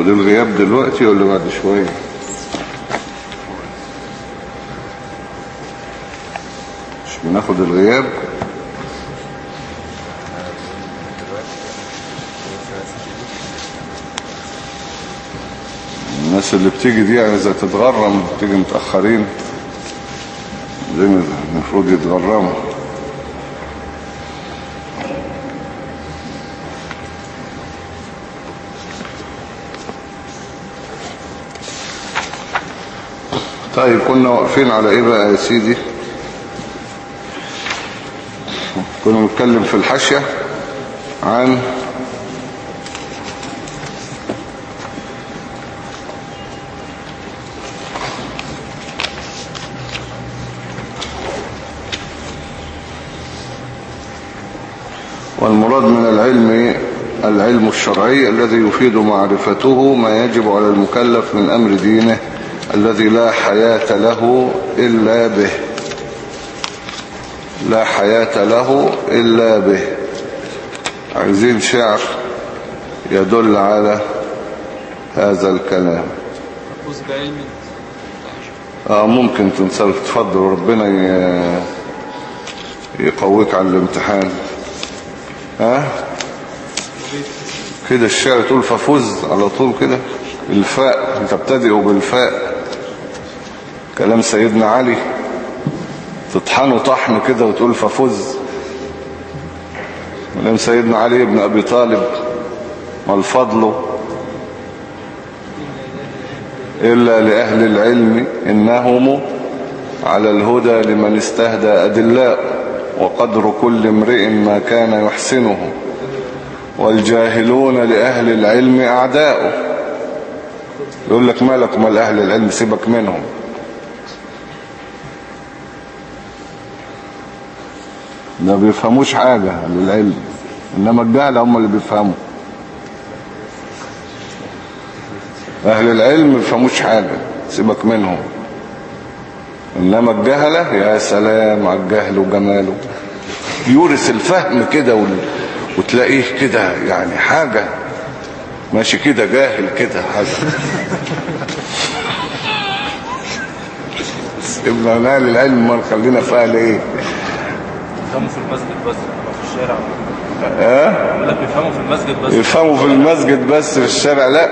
ناخد الغياب دلوقتي ولا بعد شوية؟ مش بناخد الغياب؟ الناس اللي بتيجي دي عايزة تتغرم بتيجي متأخرين زي المفروض يتغرموا. طيب كنا واقفين على إيه بقى يا سيدي؟ كنا نتكلم في الحاشية عن والمراد من العلم العلم الشرعي الذي يفيد معرفته ما يجب على المكلف من أمر دينه. الذي لا حياة له إلا به. لا حياة له إلا به. عايزين شعر يدل على هذا الكلام. آه ممكن تنصرف تفضل وربنا يقويك على الامتحان. ها؟ كده الشعر تقول ففوز على طول كده. الفاء تبتدئ بالفاء. كلام سيدنا علي. تطحنه طحن كده وتقول ففوز كلام سيدنا علي بن أبي طالب. والفضل إلا لأهل العلم إنهم على الهدى لمن استهدى أدلاء وقدر كل امرئ ما كان يحسنه. والجاهلون لأهل العلم أعداء. يقول لك مالك مال أهل العلم؟ سيبك منهم. ده بيفهموش حاجة أهل العلم إنما الجهل هم اللي بيفهموا. أهل العلم بيفهموش حاجة سيبك منهم. إنما الجهلة يا سلام على الجهل وجماله. يورث الفهم كده وال... وتلاقيه كده يعني حاجة. ماشي كده جاهل كده حاجة. سيبنا العلم ما نخلينا في أهل إيه؟ بيفهموا في المسجد بس في الشارع. يقول لك بيفهموا في المسجد بس. يفهموا في المسجد بس في الشارع؟ لا.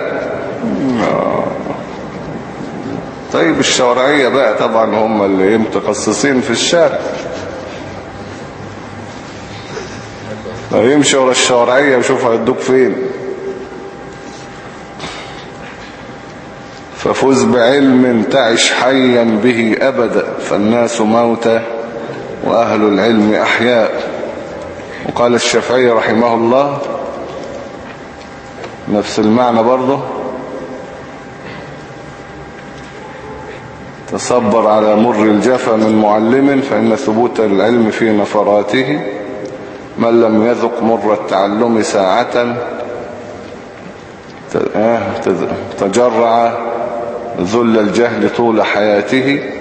طيب الشوارعية بقى طبعا هم اللي متخصصين في الشارع. يمشي ورا الشوارعية وشوف هيدوك فين. ففز بعلم تعش حيا به أبدا. فالناس موتى وأهل العلم أحياء. وقال الشافعي رحمه الله نفس المعنى برضه. تصبر على مر الجفا من معلم فإن ثبوت العلم في نفراته. من لم يذق مر التعلم ساعة آه، تجرع ذل الجهل طول حياته.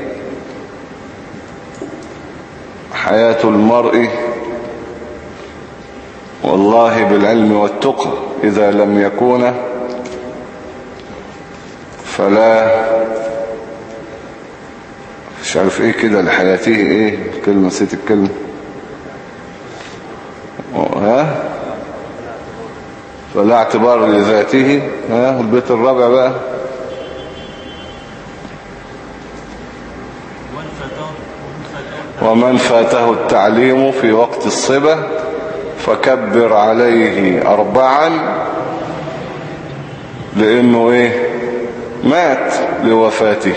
حياة المرء والله بالعلم والتقى إذا لم يكون فلا مش عارف إيه كده لحياته إيه؟ كلمة نسيت الكلمة. ها؟ فلا اعتبار لذاته ها؟ البيت الرابع بقى. ومن فاته التعليم في وقت الصبا فكبر عليه أربعا لأنه إيه؟ مات لوفاته.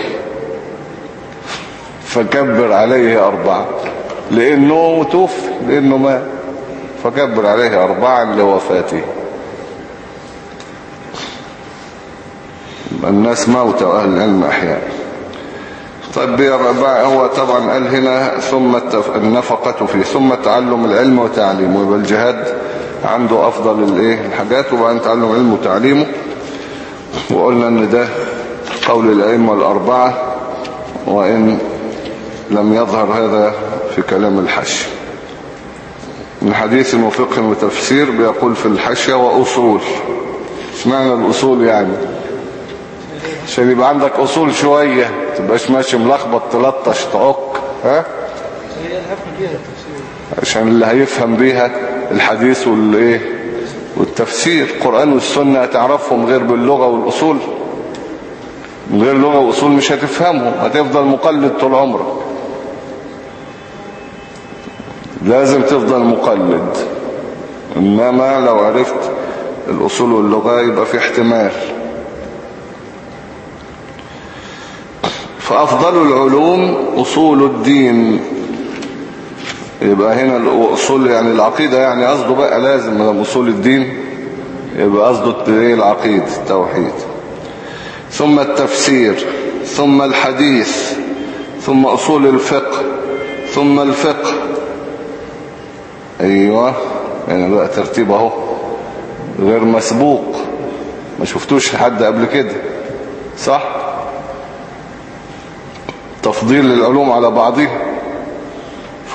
فكبر عليه أربعا لأنه توفي لأنه مات. فكبر عليه أربعا لوفاته. الناس موتى وأهل العلم أحياء. طيب هو طبعا قال هنا ثم النفقة فيه ثم تعلم العلم وتعليمه. يبقى الجهاد عنده أفضل الإيه؟ الحاجات وبعدين تعلم العلم وتعليمه. وقلنا إن ده قول الأئمة الأربعة وإن لم يظهر هذا في كلام الحش من حديث وفقه وتفسير بيقول في الحشية وأصول. اشمعنى الأصول يعني؟ عشان يبقى عندك أصول شوية. تبقاش ماشي ملخبط تلطش تعك ها؟ عشان اللي هيفهم بيها الحديث والايه والتفسير. القرآن والسنة هتعرفهم غير باللغة والأصول. من غير لغة وأصول مش هتفهمهم هتفضل مقلد طول عمرك. لازم تفضل مقلد. إنما لو عرفت الأصول واللغة يبقى في احتمال. فأفضل العلوم أصول الدين. يبقى هنا الأصول يعني العقيدة يعني قصده بقى لازم من أصول الدين يبقى قصده إيه العقيدة التوحيد. ثم التفسير ثم الحديث ثم أصول الفقه ثم الفقه. أيوة يعني بقى ترتيب أهو. غير مسبوق. ما شفتوش حد قبل كده صح؟ تفضيل العلوم على بعضها.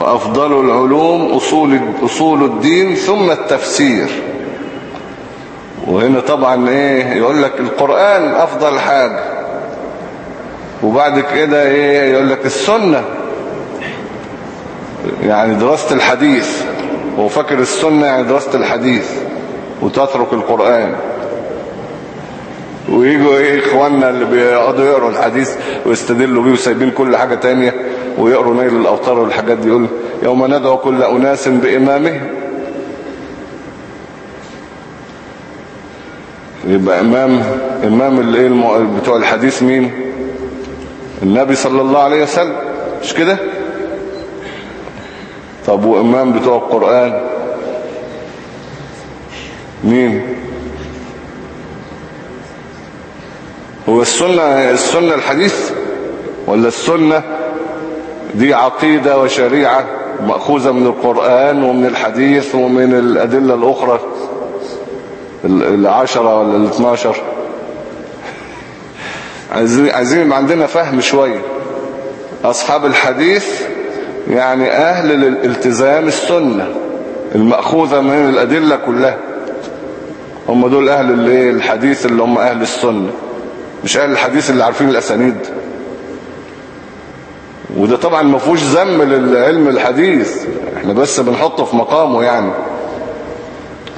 فأفضل العلوم أصول, أصول الدين ثم التفسير. وهنا طبعا إيه يقول لك القرآن أفضل حاجة. وبعد كده إيه يقول لك السنة. يعني دراسة الحديث. هو فاكر السنة يعني دراسة الحديث. وتترك القرآن. ويجوا إيه إخواننا اللي بيقعدوا يقروا الحديث ويستدلوا بيه وسايبين كل حاجة تانية ويقروا نيل الاوطار والحاجات دي يقول يوم ندعو كل أناس بإمامه. يبقى إمام إمام الايه بتوع الحديث مين؟ النبي صلى الله عليه وسلم مش كده؟ طب وإمام بتوع القرآن؟ مين؟ هو السنة السنة الحديث ولا السنة؟ دي عقيدة وشريعة مأخوذة من القرآن ومن الحديث ومن الأدلة الأخرى ال- العشرة ولا الاثناشر عايزين يبقى عندنا فهم شوية. أصحاب الحديث يعني أهل الالتزام السنة المأخوذة من الأدلة كلها. هم دول أهل الحديث اللي هم أهل السنة. مش أهل الحديث اللي عارفين الأسانيد. وده طبعا ما فيهوش ذم للعلم الحديث. إحنا بس بنحطه في مقامه يعني.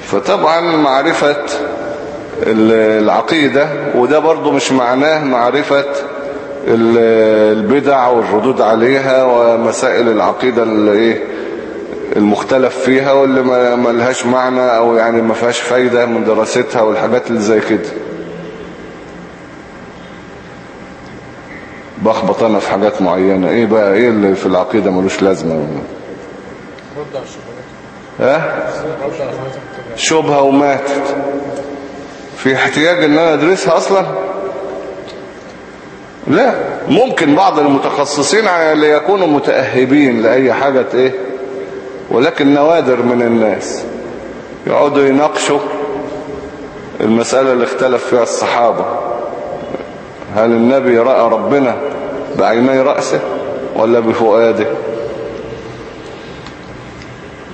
فطبعا معرفة ال- العقيدة وده برضو مش معناه معرفة ال- البدع والردود عليها ومسائل العقيدة إيه المختلف فيها واللي ما ما لهاش معنى أو يعني ما فيهاش فايدة من دراستها والحاجات اللي زي كده. بخبط أنا في حاجات معينة. إيه بقى؟ إيه اللي في العقيدة ملوش لازمة؟ ها؟ شبهة وماتت. في احتياج إن أنا أدرسها أصلا؟ لا. ممكن بعض المتخصصين اللي يكونوا متأهبين لأي حاجة إيه؟ ولكن نوادر من الناس. يقعدوا يناقشوا المسألة اللي اختلف فيها الصحابة. هل النبي رأى ربنا بعيني رأسه ولا بفؤاده.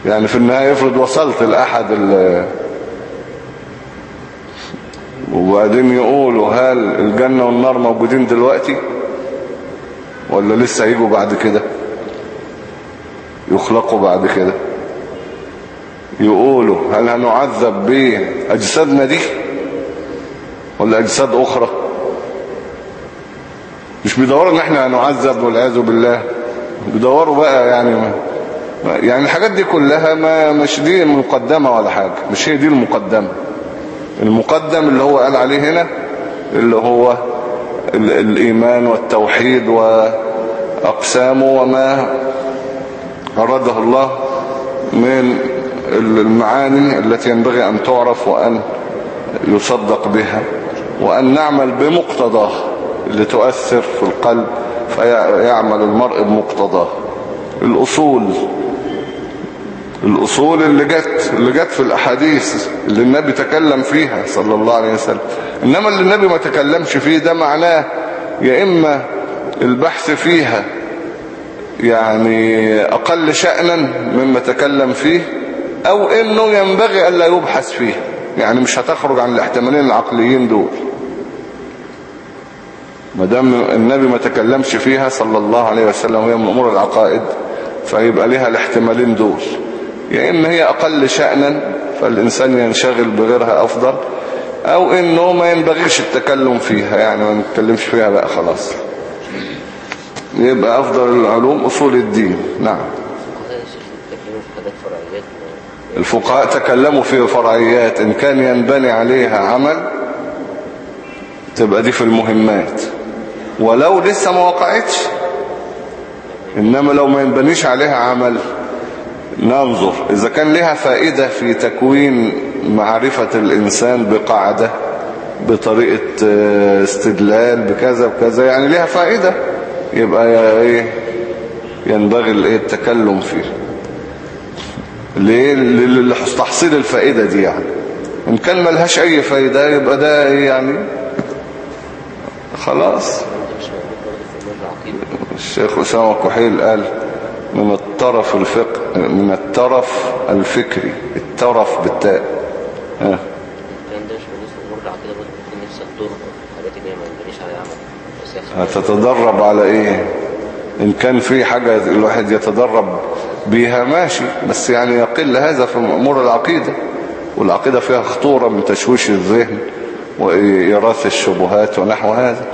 يعني في النهاية افرض وصلت لأحد ال وبعدين يقولوا هل الجنة والنار موجودين دلوقتي ولا لسه هيجوا بعد كده؟ يخلقوا بعد كده. يقولوا هل هنعذب بأجسادنا دي ولا أجساد أخرى؟ مش بيدوروا إن إحنا هنعذب والعياذ بالله بيدوروا بقى يعني ما يعني الحاجات دي كلها ما مش دي المقدمة ولا حاجة مش هي دي المقدمة. المقدم اللي هو قال عليه هنا اللي هو ال- الإيمان والتوحيد وأقسامه وما أراده الله من المعاني التي ينبغي أن تعرف وأن يصدق بها وأن نعمل بمقتضاه. اللي تؤثر في القلب فيعمل المرء بمقتضاه. الأصول الأصول اللي جت اللي جت في الأحاديث اللي النبي تكلم فيها صلى الله عليه وسلم. إنما اللي النبي ما تكلمش فيه ده معناه يا إما البحث فيها يعني أقل شأنا مما تكلم فيه أو إنه ينبغي ألا يبحث فيه يعني مش هتخرج عن الاحتمالين العقليين دول. ما دام النبي ما تكلمش فيها صلى الله عليه وسلم وهي من أمور العقائد فيبقى لها الاحتمالين دول. يا إما هي أقل شأنا فالإنسان ينشغل بغيرها أفضل أو إنه ما ينبغيش التكلم فيها يعني ما نتكلمش فيها بقى خلاص. يبقى أفضل العلوم أصول الدين. نعم. الفقهاء تكلموا في فرعيات إن كان ينبني عليها عمل تبقى دي في المهمات. ولو لسه ما وقعتش إنما لو ما ينبنيش عليها عمل ننظر إذا كان لها فائدة في تكوين معرفة الإنسان بقاعدة بطريقة آه، استدلال بكذا بكذا يعني لها فائدة يبقى إيه ينبغي الايه التكلم فيه ليه؟ لتحصيل الفائدة دي يعني. إن كان ملهاش أي فائدة يبقى ده إيه يعني؟ خلاص ده مش موجود برضه في امور العقيده الشيخ أسامة كحيل قال من الطرف الفقه من الطرف الفكري الطرف بالتاء. ها. هتتدرب على إيه؟ إن كان في حاجة الواحد يتدرب بيها ماشي بس يعني يقل هذا في أمور العقيدة والعقيدة فيها خطورة من تشويش الذهن وإيراث الشبهات ونحو هذا.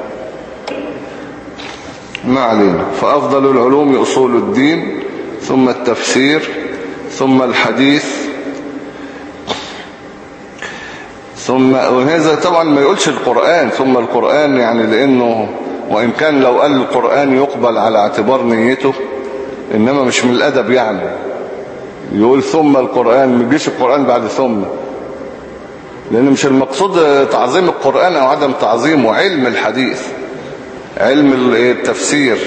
ما علينا. فأفضل العلوم أصول الدين ثم التفسير ثم الحديث ثم وهذا طبعا ما يقولش القرآن ثم القرآن يعني لأنه وإن كان لو قال القرآن يقبل على اعتبار نيته إنما مش من الأدب يعني. يقول ثم القرآن ما يجيش القرآن بعد ثم. لأن مش المقصود تعظيم القرآن أو عدم تعظيمه علم الحديث. علم ال- التفسير.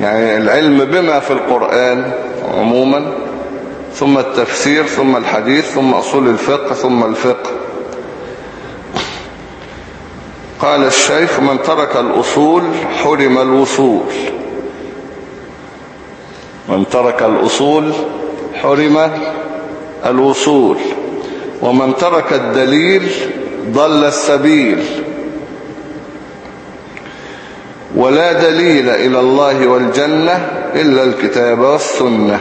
يعني العلم بما في القرآن عموما ثم التفسير ثم الحديث ثم أصول الفقه ثم الفقه. قال الشيخ من ترك الأصول حرم الوصول. من ترك الأصول حرم الوصول. ومن ترك الدليل ضل السبيل. ولا دليل إلى الله والجنة إلا الكتاب والسنة.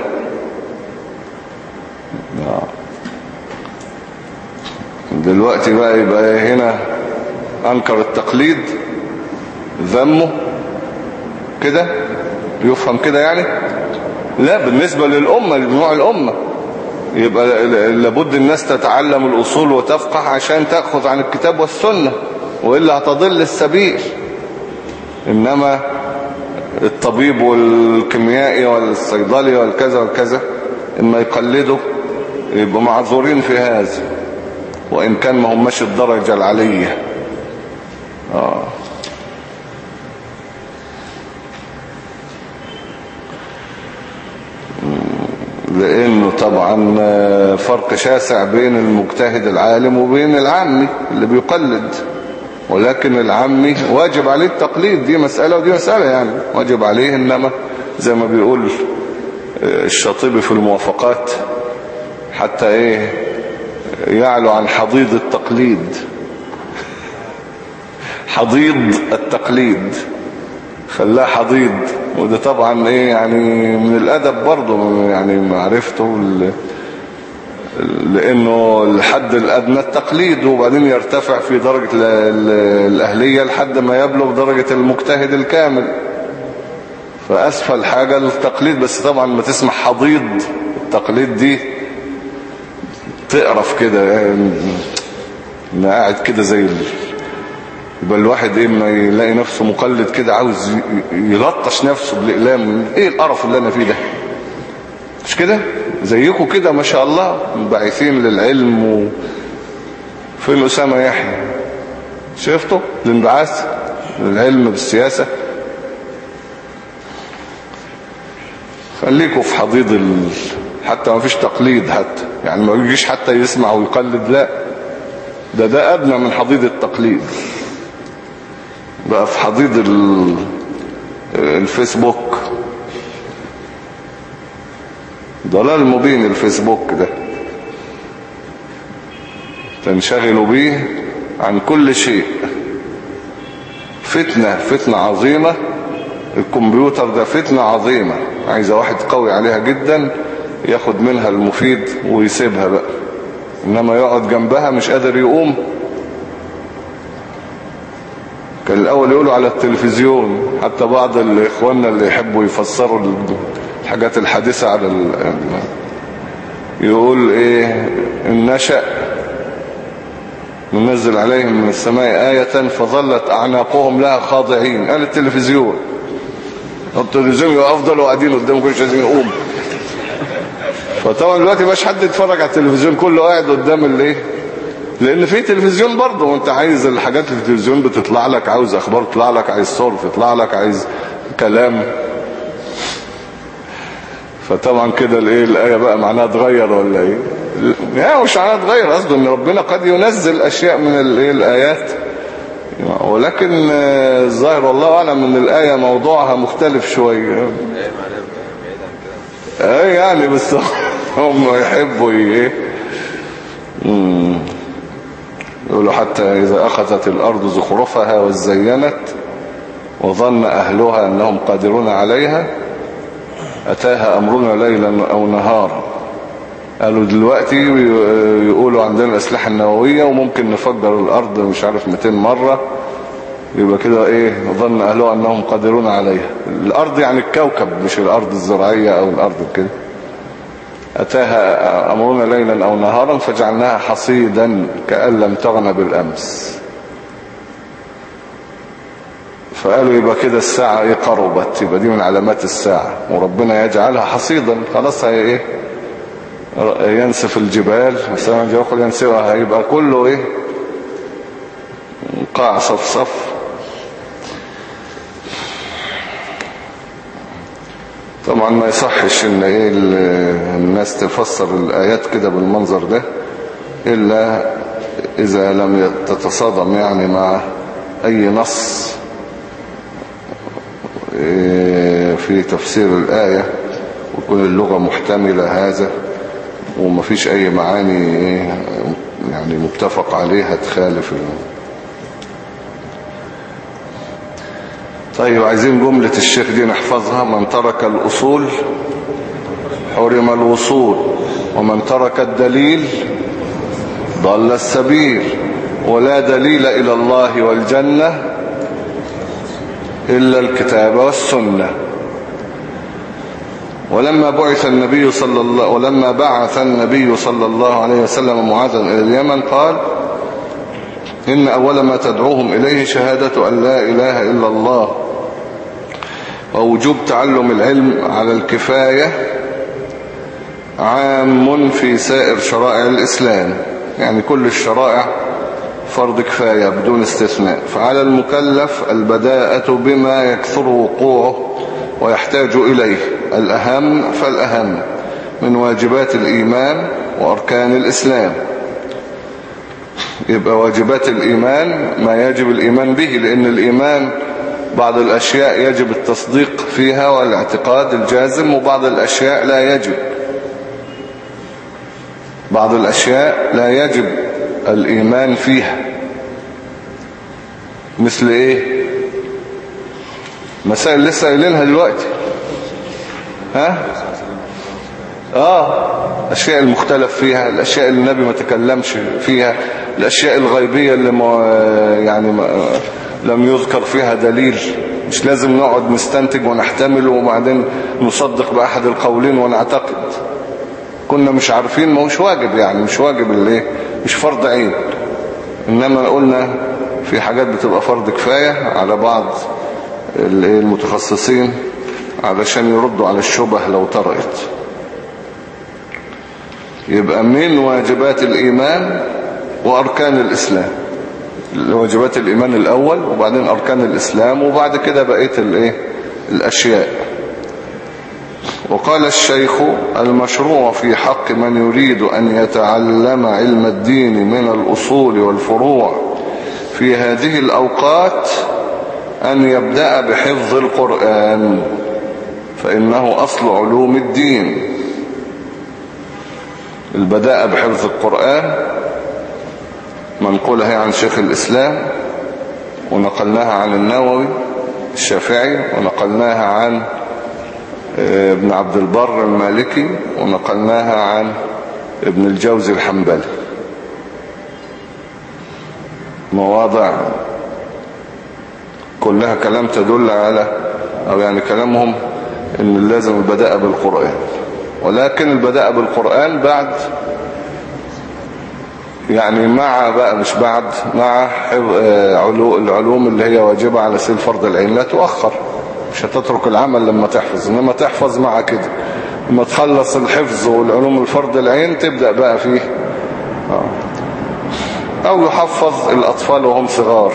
دلوقتي بقى يبقى هنا أنكر التقليد ذمه كده؟ يفهم كده يعني؟ لا بالنسبة للأمة لجموع الأمة. يبقى لابد الناس تتعلم الأصول وتفقه عشان تأخذ عن الكتاب والسنة وإلا هتضل السبيل. إنما الطبيب والكيميائي والصيدلي والكذا والكذا إما يقلدوا يبقوا معذورين في هذا وإن كان ما هماش الدرجة العالية آه. لأنه طبعا فرق شاسع بين المجتهد العالم وبين العامي اللي بيقلد ولكن العامي واجب عليه التقليد دي مسألة ودي مسألة يعني. واجب عليه إنما زي ما بيقول آه، الشاطبي في الموافقات حتى إيه يعلو عن حضيض التقليد. حضيض التقليد. خلاه حضيض. وده طبعا إيه يعني من الأدب برضه يعني معرفته لأنه الحد الأدنى التقليد وبعدين يرتفع في درجة ال- ال- الأهلية لحد ما يبلغ درجة المجتهد الكامل. فأسفل حاجة التقليد بس طبعا ما تسمع حضيض التقليد دي تقرف كده يعني أنا قاعد كده زي. يبقى الواحد إيه ما يلاقي نفسه مقلد كده عاوز يلطش نفسه بالاقلام إيه القرف اللي أنا فيه ده؟ مش كده؟ زيكم كده ما شاء الله باعثين للعلم و... فين اسامه يحيى شفته الانبعاث للعلم بالسياسة. خليكوا في حضيض ال... حتى ما فيش تقليد حتى. يعني ما يجيش حتى يسمع ويقلد لا. ده ده أدنى من حضيض التقليد. بقى في حضيض ال... الفيسبوك ضلال مبين الفيسبوك ده. تنشغل به عن كل شيء. فتنة فتنة عظيمة. الكمبيوتر ده فتنة عظيمة. عايزة واحد قوي عليها جدا ياخد منها المفيد ويسيبها بقى. إنما يقعد جنبها مش قادر يقوم. كان الأول يقولوا على التلفزيون حتى بعض الإخواننا اللي يحبوا يفسروا الحاجات الحديثة على ال... يقول إيه النشأ ننزل عليهم من السماء آية فظلت أعناقهم لها خاضعين. قال التلفزيون. التلفزيون يبقى أفضل وقاعدين قدامه كل عايزين يقوم فطبعا دلوقتي مش حد يتفرج على التلفزيون كله قاعد قدام الايه لأن في تلفزيون برضه وأنت عايز الحاجات اللي في التلفزيون بتطلع لك عاوز أخبار تطلع لك عايز صور تطلع لك عايز كلام. فطبعا كده الإيه الآية بقى معناها اتغير ولا إيه؟ لا مش معناها اتغير قصده إن ربنا قد ينزل أشياء من الإيه الآيات. ولكن آه، الظاهر والله أعلم إن الآية موضوعها مختلف شوية. إيه يعني بس هم يحبوا إيه. يقولوا حتى إذا أخذت الأرض زخرفها وزينت وظن أهلها أنهم قادرون عليها أتاها أمرنا ليلا أو نهارا. قالوا دلوقتي يقولوا عندنا الأسلحة النووية وممكن نفجر الأرض مش عارف 200 مرة. يبقى كده إيه ظن أهلها أنهم قادرون عليها. الأرض يعني الكوكب مش الأرض الزراعية أو الأرض كده أتاها أمرنا ليلا أو نهارا فجعلناها حصيدا كأن لم تغن بالأمس. فقالوا يبقى كده الساعة إيه؟ قربت. يبقى دي من علامات الساعة. وربنا يجعلها حصيدا. خلاص هي إيه؟ ينسف الجبال. مثلا يقول ينسفها. هيبقى كله إيه؟ قاع صفصف طبعا ما يصحش إن إيه الناس تفسر الآيات كده بالمنظر ده إلا إذا لم تتصادم يعني مع أي نص. في تفسير الآية وكل اللغة محتملة هذا ومفيش أي معاني إيه يعني متفق عليها تخالف طيب عايزين جملة الشيخ دي نحفظها. من ترك الأصول حرم الوصول ومن ترك الدليل ضل السبيل. ولا دليل إلى الله والجنة إلا الكتاب والسنة. ولما بعث النبي صلى الله ولما بعث النبي صلى الله عليه وسلم معاذا إلى اليمن قال إن أول ما تدعوهم إليه شهادة أن لا إله إلا الله. ووجوب تعلم العلم على الكفاية عام في سائر شرائع الإسلام. يعني كل الشرائع فرض كفاية بدون استثناء. فعلى المكلف البداءة بما يكثر وقوعه ويحتاج إليه. الأهم فالأهم من واجبات الإيمان وأركان الإسلام. يبقى واجبات الإيمان ما يجب الإيمان به لأن الإيمان بعض الأشياء يجب التصديق فيها والاعتقاد الجازم وبعض الأشياء لا يجب. بعض الأشياء لا يجب الإيمان فيها. مثل إيه؟ مسائل لسه قايلينها دلوقتي. ها؟ آه. الأشياء المختلف فيها الأشياء اللي النبي ما تكلمش فيها الأشياء الغيبية اللي ما يعني ما لم يذكر فيها دليل. مش لازم نقعد نستنتج ونحتمل وبعدين نصدق بأحد القولين ونعتقد. كنا مش عارفين ما هوش واجب يعني مش واجب الايه مش فرض عين إنما قلنا في حاجات بتبقى فرض كفاية على بعض المتخصصين علشان يردوا على الشبه لو طرقت. يبقى من واجبات الإيمان وأركان الإسلام. واجبات الإيمان الأول وبعدين أركان الإسلام وبعد كده بقية الإيه الأشياء. وقال الشيخ المشروع في حق من يريد أن يتعلم علم الدين من الأصول والفروع في هذه الأوقات أن يبدأ بحفظ القرآن فإنه أصل علوم الدين. البداء بحفظ القرآن منقولة هي عن شيخ الإسلام ونقلناها عن النووي الشافعي ونقلناها عن ابن عبد البر المالكي ونقلناها عن ابن الجوزي الحنبلي. مواضع كلها كلام تدل على أو يعني كلامهم إن لازم البداء بالقرآن. ولكن البداء بالقرآن بعد يعني مع بقى مش بعد مع آه، علو- العلوم اللي هي واجبة على سبيل فرض العين. لا تؤخر. مش هتترك العمل لما تحفظ إنما تحفظ مع كده. لما تخلص الحفظ والعلوم الفرض العين تبدأ بقى فيه. آه. أو يحفظ الأطفال وهم صغار.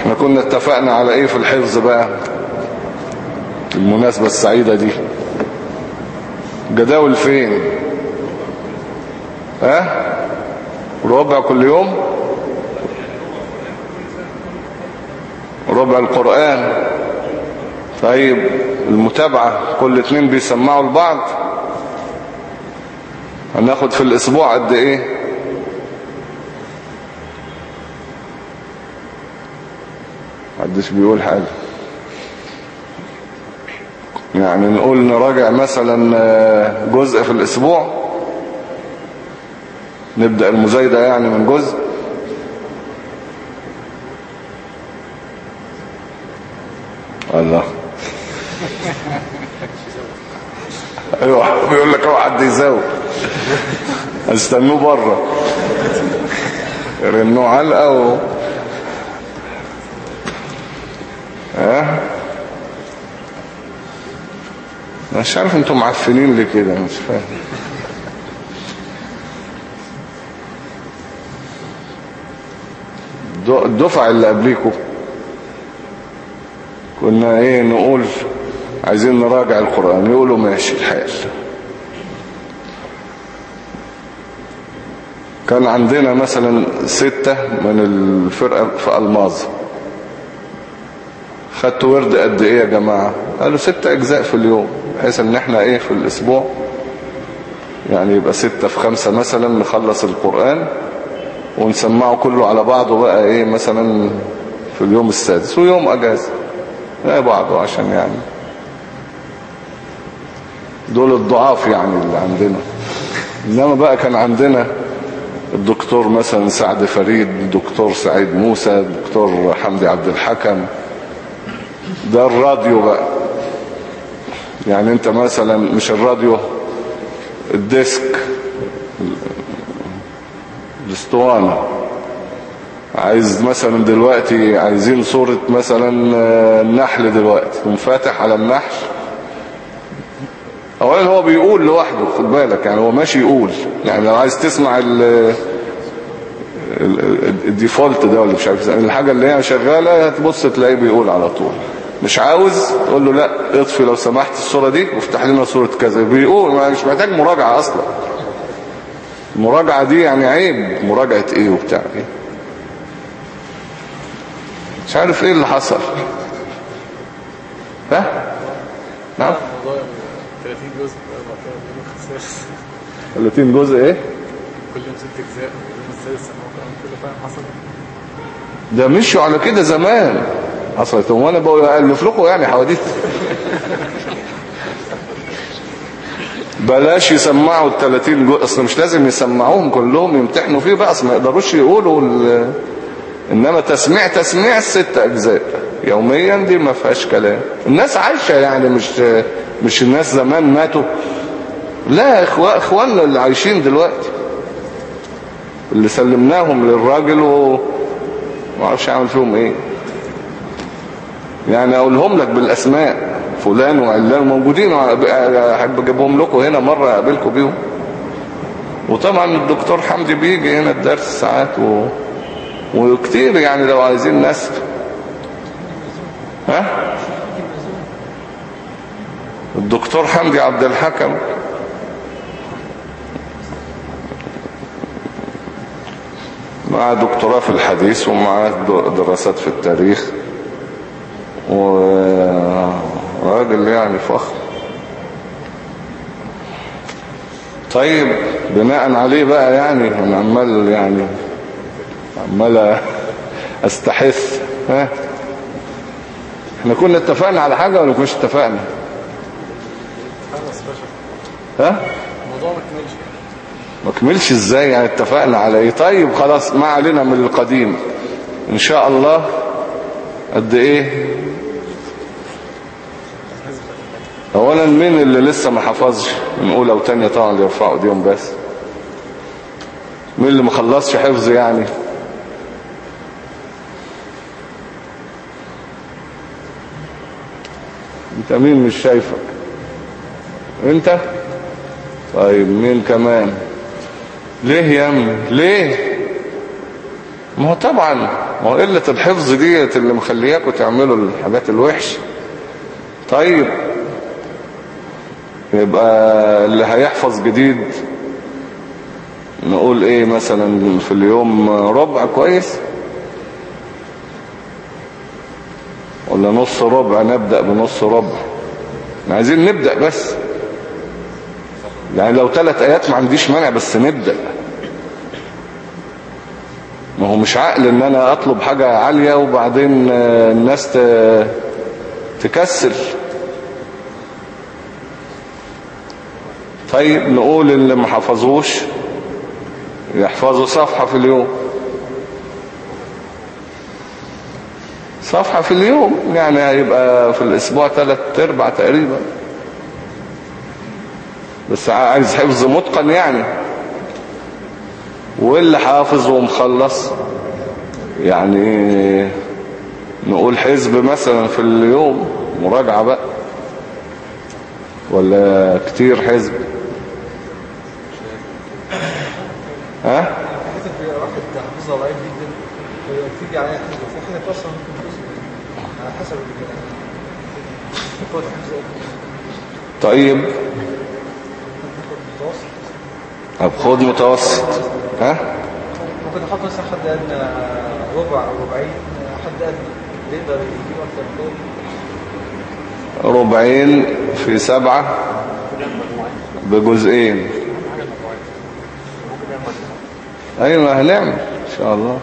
إحنا كنا اتفقنا على إيه في الحفظ بقى؟ المناسبة السعيدة دي. جداول فين؟ ها؟ ربع كل يوم؟ ربع القرآن. طيب المتابعة كل اتنين بيسمعوا لبعض. هناخد في الأسبوع قد إيه؟ محدش بيقول حاجة. يعني نقول نراجع مثلا آه، جزء في الأسبوع. نبدأ المزايدة يعني من جزء. الله أيوه بيقول لك أوعى حد يزود استنوه بره. رنوه علقة و... ها؟ مش عارف أنتوا معفنين ليه كده مش فاهم. الد- الدفعة اللي قبليكم كنا إيه نقول عايزين نراجع القرآن يقولوا ماشي الحال. كان عندنا مثلا ستة من الفرقة في ألماظ. خدتوا ورد قد إيه يا جماعة؟ قالوا ستة أجزاء في اليوم بحيث إن إحنا إيه في الأسبوع يعني يبقى ستة في خمسة مثلا نخلص القرآن ونسمعه كله على بعضه بقى إيه مثلا في اليوم السادس ويوم أجازة. لا بعضه عشان يعني دول الضعاف يعني اللي عندنا. إنما بقى كان عندنا الدكتور مثلا سعد فريد الدكتور سعيد موسى الدكتور حمدي عبد الحكم. ده الراديو بقى. يعني أنت مثلا مش الراديو ال disk. الأسطوانة. عايز مثلا دلوقتي عايزين صورة مثلا آه، النحل دلوقتي. منفتح على النحل. اولا هو بيقول لوحده خد بالك يعني هو ماشي يقول. يعني لو عايز تسمع ال ال- ال- ال default ده ولا مش عارف الحاجة اللي هي شغالة هتبص تلاقيه بيقول على طول. مش عاوز تقول له لا اطفي لو سمحت الصورة دي وافتح لنا صورة كذا. بيقول مش محتاج مراجعة أصلا. المراجعة دي يعني عيب مراجعة إيه وبتاع إيه. مش عارف إيه اللي حصل. ها؟ نعم؟ موضوع ال 30 جزء بقى كده بدون خسائر 30 جزء إيه؟ كل يوم ست أجزاء واليوم السادس فاهم حصل. ده مشوا على كده زمان. حصلت. وأنا بقول الف لكم يعني حواديت بلاش يسمعوا ال 30 جزء أصل مش لازم يسمعوهم كلهم يمتحنوا فيه بقى أصل ما يقدروش يقولوا ال... إنما تسميع تسميع الست أجزاء. يوميا دي ما فيهاش كلام. الناس عايشة يعني مش مش الناس زمان ماتوا. لا إخواننا اللي عايشين دلوقتي اللي سلمناهم للراجل و ما أعرفش اعمل فيهم إيه. يعني أقولهم لك بالأسماء فلان وعلان موجودين أحب أجيبهم لكم هنا مرة أقابلكم بيهم. وطبعا الدكتور حمدي بيجي هنا الدرس ساعات و... وكتير يعني لو عايزين ناس. ها؟ الدكتور حمدي عبد الحكم. مع دكتوراه في الحديث ومع دراسات في التاريخ. وراجل يعني فخر. طيب بناء عليه بقى يعني أنا عمال يعني عمال أستحث ها؟ إحنا كنا اتفقنا على حاجة ولا كناش اتفقنا؟ ها؟ الموضوع ما كملش. ما كملش إزاي؟ يعني اتفقنا على إيه؟ طيب خلاص ما علينا من القديم. إن شاء الله قد إيه؟ اولا مين اللي لسه ما حفظش؟ من أولى وتانية طبعا اللي يرفعوا ايديهم بس. مين اللي ما خلصش حفظ يعني؟ انت مين مش شايفك؟ انت؟ طيب مين كمان؟ ليه يا ابني ليه؟ ما هو طبعا ما هو قلة الحفظ ديت اللي مخلياكوا تعملوا الحاجات الوحشة. طيب يبقى اللي هيحفظ جديد نقول إيه مثلا في اليوم ربع كويس؟ ولا نص ربع؟ نبدأ بنص ربع. عايزين نبدأ بس. يعني لو ثلاث آيات ما عنديش مانع بس نبدأ. ما هو مش عقل إن أنا أطلب حاجة عالية وبعدين آه، الناس تكسل. طيب نقول اللي ما حفظوش يحفظوا صفحة في اليوم. صفحة في اليوم يعني هيبقى في الأسبوع ثلاث أرباع تقريبا. بس عايز حفظ متقن يعني. واللي حافظ ومخلص. يعني نقول حزب مثلا في اليوم مراجعة بقى. ولا كتير حزب؟ ها. طيب. متوسط طب خد متوسط. ها؟ ممكن نحط مثلا حد أدنى ربع أو ربعين حد أدنى يقدر يجيب أكتر من كده. ربعين في سبعة بجزئين. أيوه هنعمل إن شاء الله.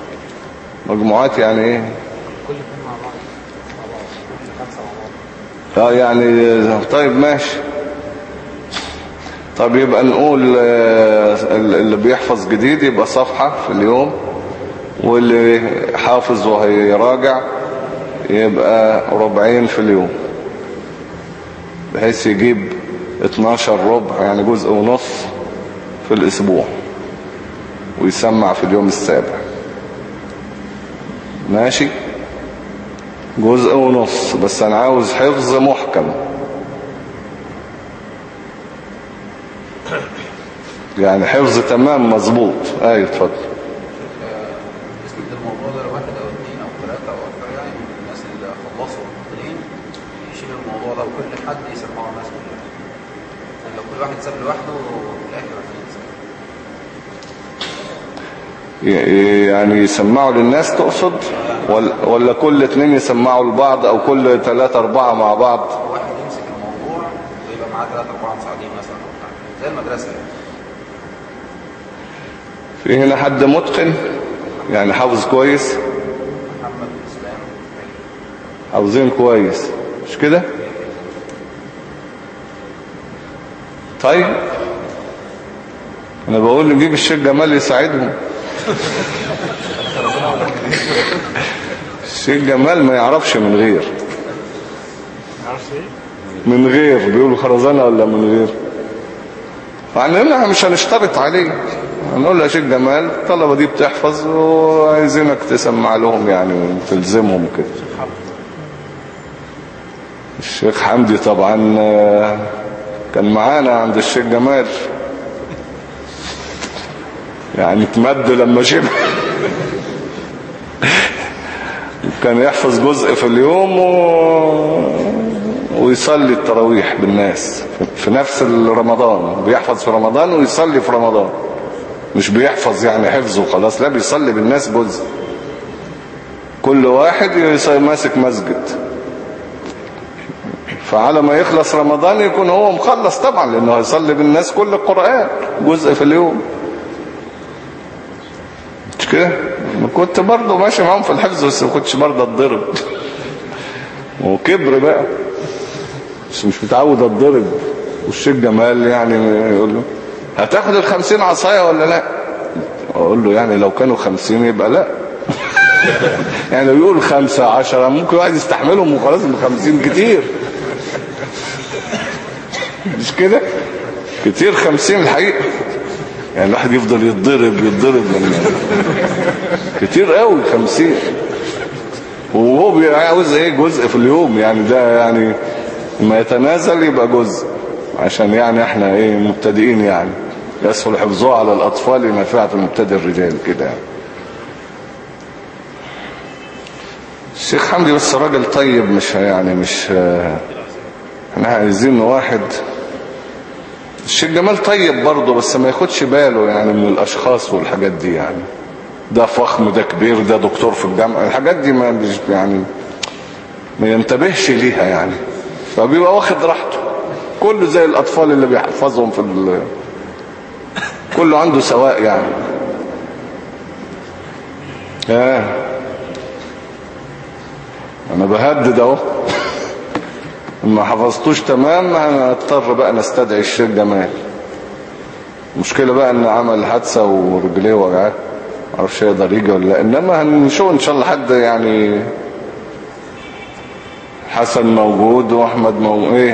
مجموعات يعني إيه؟ كل مع بعض. آه يعني طيب ماشي. طب يبقى نقول آه، اللي بيحفظ جديد يبقى صفحة في اليوم واللي حافظ وهيراجع يبقى ربعين في اليوم بحيث يجيب 12 ربع يعني جزء ونص في الأسبوع ويسمع في اليوم السابع. ماشي؟ جزء ونص بس أنا عاوز حفظ محكم. يعني حفظ تمام مظبوط. أيوه اتفضل. اثنين يعني حد يسمعه الناس كلها يعني لو كل واحد ساب لوحده يعني يسمعوا للناس تقصد؟ ولا, كل اتنين يسمعوا لبعض أو كل ثلاثة أربعة مع بعض؟ واحد يمسك الموضوع ويبقى معاه ثلاثة أربعة مساعدين مثلا. زي المدرسة. يعني في هنا حد متقن؟ يعني حافظ كويس؟ حافظين كويس. مش كده؟ طيب. أنا بقول نجيب الشيخ جمال يساعدهم. الشيخ جمال ما يعرفش من غير. من غير. بيقولوا خرزانة ولا من غير؟ فعننا مش هنشترط عليه. هنقول له يا شيخ جمال الطلبة دي بتحفظ وعايزينك تسمع لهم يعني وتلزمهم كده. الشيخ حمدي طبعا آه، كان معانا عند الشيخ جمال. يعني اتمد لما شبه كان يحفظ جزء في اليوم و... ويصلي التراويح بالناس في نفس رمضان بيحفظ في رمضان ويصلي في رمضان. مش بيحفظ يعني حفظه خلاص لا بيصلي بالناس جزء كل واحد ماسك مسجد. فعلى ما يخلص رمضان يكون هو مخلص طبعا لأنه هيصلي بالناس كل القرآن جزء في اليوم. مش كده؟ كنت برضه ماشي معاهم في الحفظ بس ما كنتش برضه اتضرب وكبر بقى. بس مش متعود اتضرب والشيخ جمال يعني يقول له هتاخد الخمسين عصاية ولا لا؟ أقول له يعني لو كانوا خمسين يبقى لا. يعني لو يقول خمسة عشرة ممكن واحد يستحملهم وخلاص الخمسين كتير. مش كده؟ كتير خمسين الحقيقة. يعني الواحد يفضل يتضرب يتضرب من كتير قوي خمسين. وهو بي- عاوز إيه؟ جزء في اليوم. يعني ده يعني ما يتنازل يبقى جزء. عشان يعني إحنا إيه؟ مبتدئين يعني. يسهل حفظه على الأطفال لنفعة المبتدئ الرجال كده. الشيخ حمدي بس راجل طيب مش يعني مش إحنا عايزين واحد الشيخ جمال طيب برضه بس ما ياخدش باله يعني من الأشخاص والحاجات دي يعني ده فخم ده كبير ده دكتور في الجامعة الحاجات دي ما مش يعني ما ينتبهش ليها يعني فبيبقى واخد راحته كله زي الأطفال اللي بيحفظهم في. كله عنده سواء يعني. آه. أنا بهدد أهو. ما حفظتوش تمام هنضطر بقى نستدعي الشيخ جمال. المشكلة بقى إن عمل حادثة ورجليه وجعاه. معرفش يقدر يجي ولا لأ. إنما هنشوف إن شاء الله حد يعني حسن موجود وأحمد موجود إيه.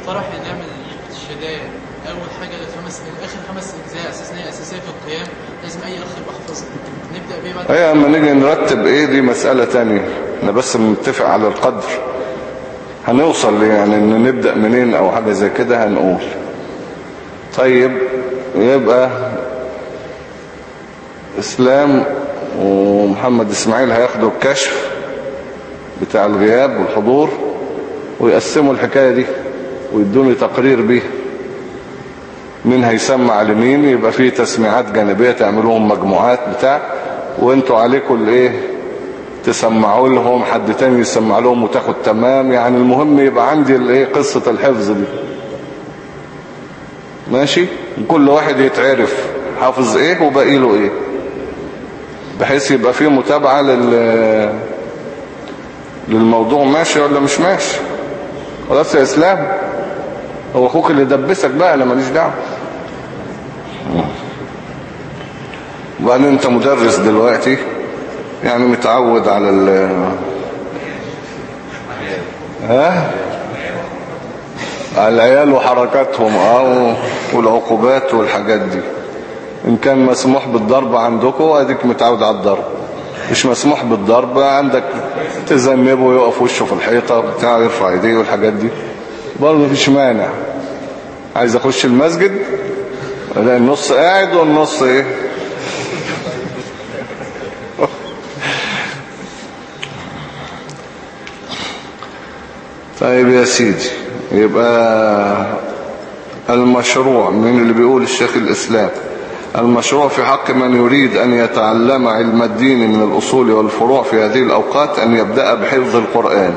اقترح ان نعمل الشدائد اول حاجة الخمس اخر خمس اجزاء أساس ان هي اساسيه في القيام لازم اي اخ يبقى حافظها نبدا بيه بعد إيه أما نيجي نرتب إيه دي مسألة تانية. إحنا بس بنتفق على القدر. هنوصل يعني إن نبدأ منين أو حاجة زي كده هنقول. طيب يبقى إسلام ومحمد إسماعيل هياخدوا الكشف بتاع الغياب والحضور ويقسموا الحكاية دي ويدوني تقرير بيها. مين هيسمع لمين؟ يبقى فيه تسميعات جانبية تعملوهم مجموعات بتاع وانتوا عليكم الايه؟ تسمعوا لهم حد تاني يسمع لهم وتاخد تمام. يعني المهم يبقى عندي الايه؟ قصة الحفظ دي. ماشي؟ كل واحد يتعرف حافظ إيه وباقي له إيه. بحيث يبقى فيه متابعة لل للموضوع. ماشي ولا مش ماشي؟ خلاص يا إسلام. هو أخوك اللي دبسك بقى أنا ماليش دعوة. وبعدين انت مدرس دلوقتي؟ يعني متعود على ال ها؟ على العيال وحركاتهم آه والعقوبات والحاجات دي. إن كان مسموح بالضرب عندكم اديك متعود على الضرب. مش مسموح بالضرب عندك تذنبه يقف وشه في الحيطة بتاع يرفع ايديه والحاجات دي. برضه مفيش مانع. عايز أخش المسجد؟ الاقي النص قاعد والنص إيه؟ طيب يا سيدي يبقى المشروع من اللي بيقول الشيخ الإسلام. المشروع في حق من يريد أن يتعلم علم الدين من الأصول والفروع في هذه الأوقات أن يبدأ بحفظ القرآن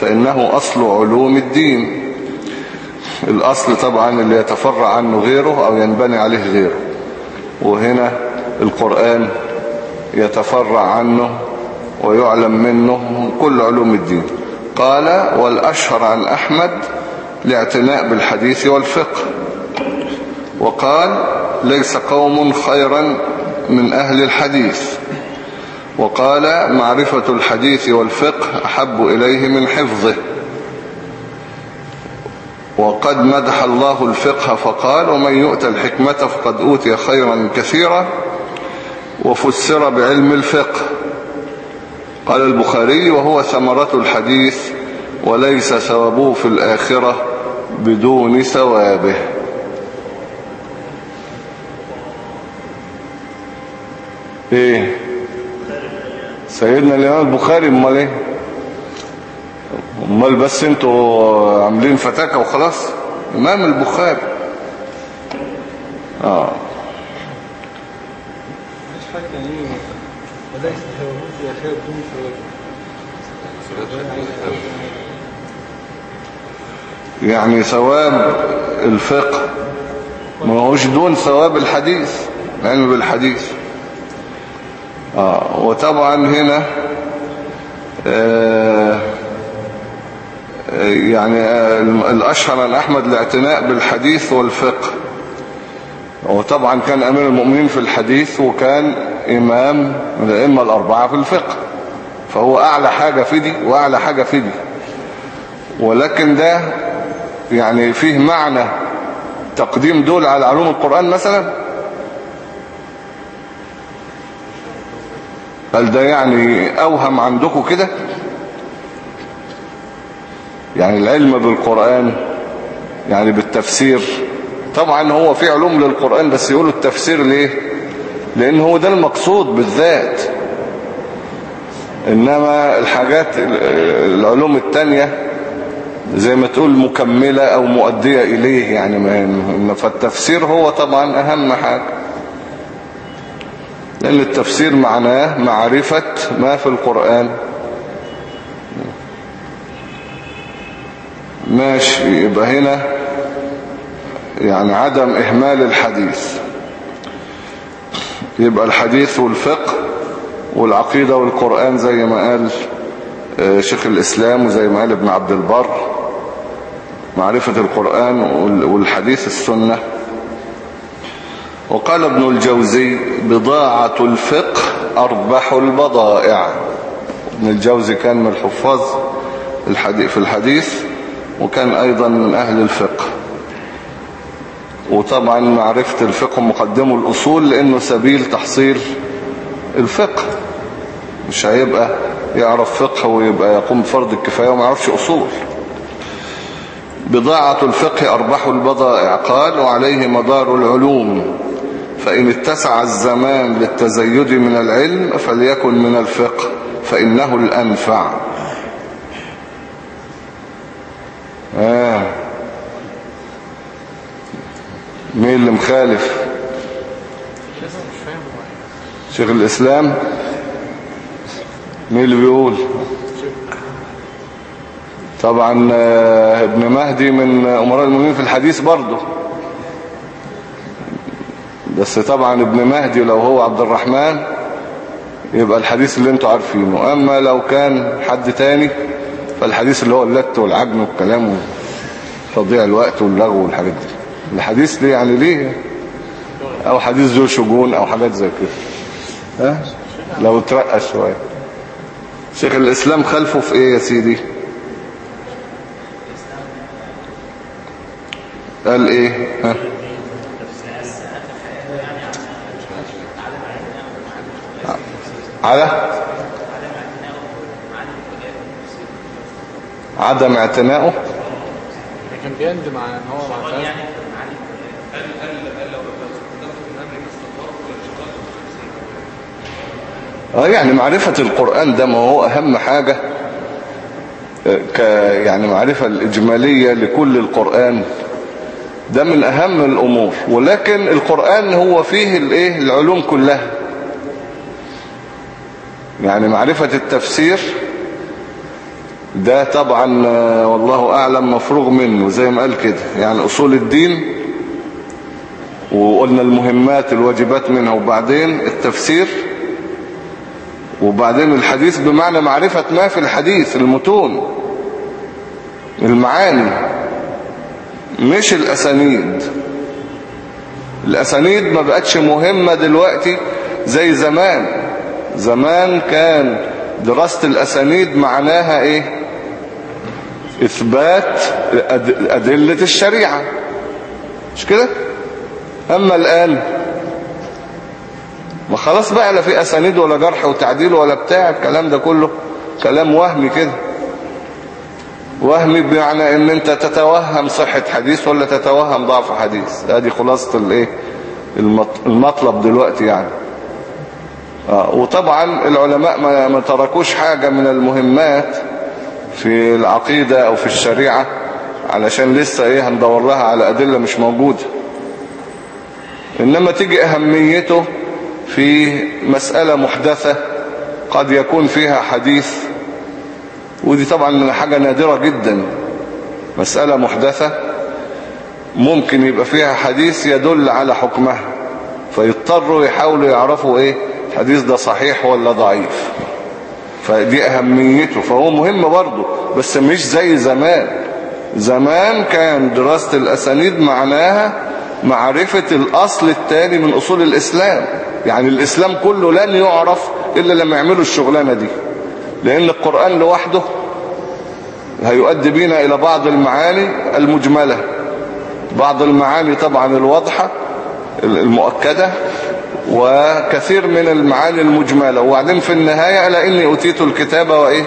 فإنه أصل علوم الدين. الأصل طبعا اللي يتفرع عنه غيره أو ينبني عليه غيره وهنا القرآن يتفرع عنه ويعلم منه كل علوم الدين. قال والأشهر عن أحمد لاعتناء بالحديث والفقه. وقال ليس قوم خيرا من أهل الحديث. وقال معرفة الحديث والفقه أحب إليه من حفظه. وقد مدح الله الفقه فقال ومن يؤتى الحكمة فقد أوتي خيرا كثيرا. وفسر بعلم الفقه. قال البخاري وهو ثمرة الحديث وليس ثوابه في الآخرة بدون ثوابه. إيه؟ سيدنا الإمام البخاري أمال إيه؟ أمال بس أنتوا عاملين فتاكة وخلاص؟ إمام البخاري. آه. مش حاجة يعني وليس ثوابه في الآخرة بدون يعني ثواب الفقه. ما هوش دون ثواب الحديث العلم بالحديث. آه وطبعا هنا آه يعني آه الأشهر عن أحمد الاعتناء بالحديث والفقه. وطبعا كان أمير المؤمنين في الحديث وكان إمام الأئمة الأربعة في الفقه. فهو أعلى حاجة في دي وأعلى حاجة في دي. ولكن ده يعني فيه معنى تقديم دول على علوم القرآن مثلا. هل ده يعني أوهم عندكم كده؟ يعني العلم بالقرآن يعني بالتفسير. طبعا هو في علوم للقرآن بس يقولوا التفسير ليه؟ لأن هو ده المقصود بالذات. إنما الحاجات العلوم التانية زي ما تقول مكملة أو مؤدية إليه يعني فالتفسير هو طبعا أهم حاجة. لأن التفسير معناه معرفة ما في القرآن. ماشي يبقى هنا يعني عدم إهمال الحديث. يبقى الحديث والفقه والعقيدة والقرآن زي ما قال شيخ الإسلام وزي ما قال ابن عبد البر. معرفة القرآن والحديث السنة. وقال ابن الجوزي بضاعة الفقه أربح البضائع. ابن الجوزي كان من الحفاظ في الحديث وكان أيضا من أهل الفقه. وطبعا معرفة الفقه مقدمه الأصول لأنه سبيل تحصيل الفقه. مش هيبقى يعرف فقه ويبقى يقوم بفرض الكفاية وما يعرفش أصول. بضاعة الفقه أربح البضائع. قال وعليه مدار العلوم. فإن اتسع الزمان للتزيد من العلم فليكن من الفقه فإنه الأنفع. آه. مين اللي مخالف؟ شيخ الإسلام مين اللي بيقول؟ طبعا ابن مهدي من أمراء المؤمنين في الحديث برضه. بس طبعا ابن مهدي لو هو عبد الرحمن يبقى الحديث اللي أنتوا عارفينه. أما لو كان حد تاني فالحديث اللي هو اللت والعجن والكلام تضيع الوقت واللغو والحاجات دي. الحديث ليه يعني ليه؟ أو حديث ذو شجون أو حاجات زي كده. ها؟ لو ترقى شوية. شيخ الإسلام خلفه في إيه يا سيدي؟ قال إيه؟ ها؟ على؟ عدم اعتنائه كان بيندم على إن هو ما عرفش آه يعني معرفة القرآن ده ما هو أهم حاجة ك يعني معرفة الإجمالية لكل القرآن. ده من أهم الأمور. ولكن القرآن هو فيه الإيه؟ العلوم كلها. يعني معرفة التفسير ده طبعا والله أعلم مفروغ منه زي ما قال كده. يعني أصول الدين وقلنا المهمات الواجبات منها وبعدين التفسير. وبعدين الحديث بمعنى معرفة ما في الحديث المتون المعاني مش الأسانيد. الأسانيد ما بقتش مهمة دلوقتي زي زمان. زمان كان دراسة الأسانيد معناها إيه؟ إثبات أدلة الشريعة. مش كده؟ أما الآن ما خلاص بقى لا في أسانيد ولا جرح وتعديل ولا بتاع الكلام ده كله. كلام وهمي كده. وهمي بمعنى إن أنت تتوهم صحة حديث ولا تتوهم ضعف حديث. هذه خلاصة الإيه؟ المطلب دلوقتي يعني. آه وطبعا العلماء ما, ما تركوش حاجة من المهمات في العقيدة أو في الشريعة علشان لسه إيه هندور لها على أدلة مش موجودة. إنما تيجي أهميته في مسألة محدثة قد يكون فيها حديث ودي طبعا حاجة نادرة جدا مسألة محدثة ممكن يبقى فيها حديث يدل على حكمها فيضطروا يحاولوا يعرفوا إيه الحديث ده صحيح ولا ضعيف. فدي أهميته فهو مهم برضه بس مش زي زمان. زمان كان دراسة الأسانيد معناها معرفة الأصل الثاني من أصول الإسلام. يعني الإسلام كله لن يعرف إلا لما يعملوا الشغلانة دي. لأن القرآن لوحده هيؤدي بينا إلى بعض المعاني المجملة. بعض المعاني طبعا الواضحة المؤكدة وكثير من المعاني المجملة. وبعدين في النهاية على إني أتيت الكتاب وإيه؟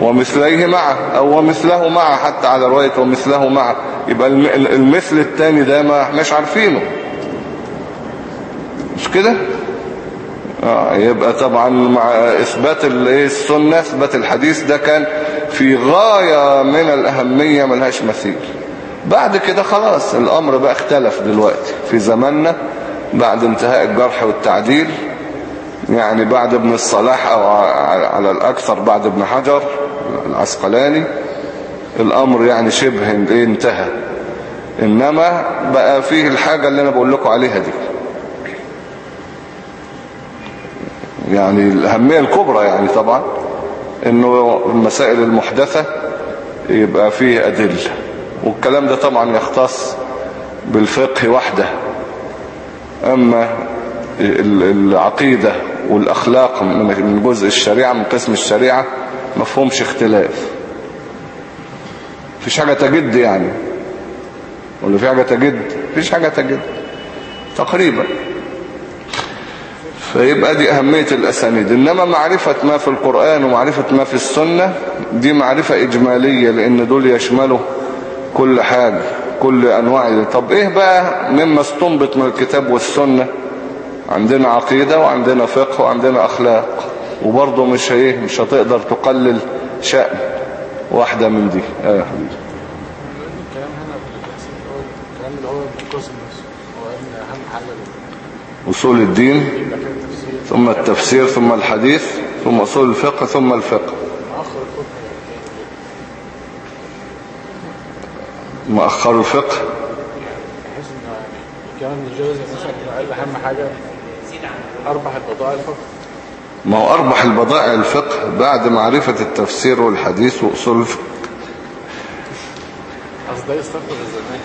ومثليه معه أو ومثله معه حتى على رواية ومثله معه. يبقى الم- المثل التاني ده ما احناش عارفينه. مش كده؟ آه يبقى طبعا مع إيه السنة إثبات الحديث ده كان في غاية من الأهمية ملهاش مثيل. بعد كده خلاص الأمر بقى اختلف دلوقتي. في زماننا بعد انتهاء الجرح والتعديل يعني بعد ابن الصلاح ع- على الأكثر بعد ابن حجر العسقلاني الأمر يعني شبه إنتهى. إنما بقى فيه الحاجة اللي أنا بقول لكم عليها دي. يعني الأهمية الكبرى يعني طبعا إنه المسائل المحدثة يبقى فيه أدلة. والكلام ده طبعا يختص بالفقه وحده. أما ال- العقيدة والأخلاق من جزء الشريعة من قسم الشريعة مفهومش اختلاف. فيش حاجة تجد يعني. ولا في حاجة تجد؟ فيش حاجة تجد. تقريبا. فيبقى دي أهمية الأسانيد. إنما معرفة ما في القرآن ومعرفة ما في السنة دي معرفة إجمالية لأن دول يشملوا كل حاجة كل أنواع. طب إيه بقى مما استنبط من الكتاب والسنة؟ عندنا عقيدة وعندنا فقه وعندنا أخلاق وبرضه مش إيه مش هتقدر تقلل شأن واحدة من دي. حبيبي الكلام هنا في الكلام اللي هو بالقسم بس هو ان اهم حاجة أصول الدين ثم التفسير ثم الحديث ثم أصول الفقه ثم الفقه. مؤخر الفقه. اهم حاجة اربح البضائع الفقه ما هو أربح البضائع الفقه بعد معرفة التفسير والحديث وأصول الفقه. اصل ده يستغفر الزمان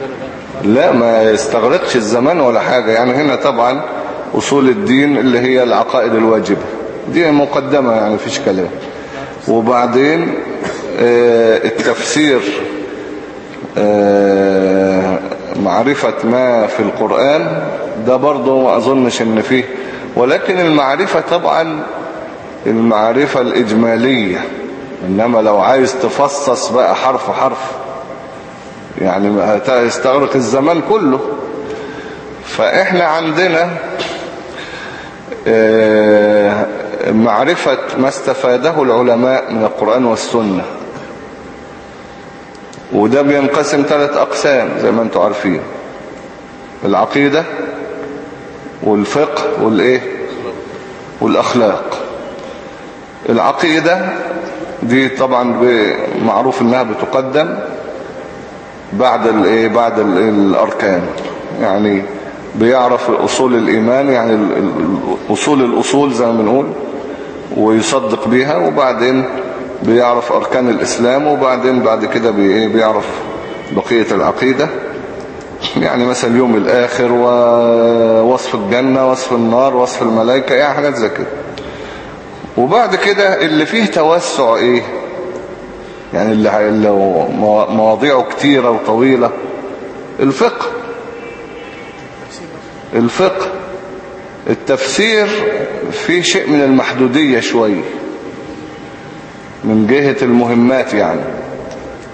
ده ده؟ لا ما يستغرقش الزمان ولا حاجة. يعني هنا طبعا أصول الدين اللي هي العقائد الواجبة. دي مقدمة يعني فيش كلام. وبعدين آه، التفسير آه، معرفة ما في القرآن ده برضو ما أظنش إن فيه. ولكن المعرفة طبعا المعرفة الإجمالية. إنما لو عايز تفصص بقى حرف حرف يعني هيستغرق الزمان كله. فإحنا عندنا آه، معرفة ما استفاده العلماء من القرآن والسنة. وده بينقسم ثلاث أقسام زي ما أنتم عارفين. العقيدة والفقه والإيه؟ والأخلاق. العقيدة دي طبعا معروف إنها بتقدم. بعد الايه بعد ال- الأركان. يعني بيعرف أصول الإيمان يعني أصول الأصول زي ما بنقول ويصدق بيها وبعدين بيعرف أركان الإسلام وبعدين بعد كده إيه بيعرف بقية العقيدة. يعني مثلا يوم الآخر ووصف الجنة وصف النار وصف الملائكة يعني حاجات زي كده. وبعد كده اللي فيه توسع إيه؟ يعني اللي موا- مواضيعه كتيرة وطويلة. الفقه. الفقه. التفسير فيه شيء من المحدودية شوية من جهة المهمات يعني.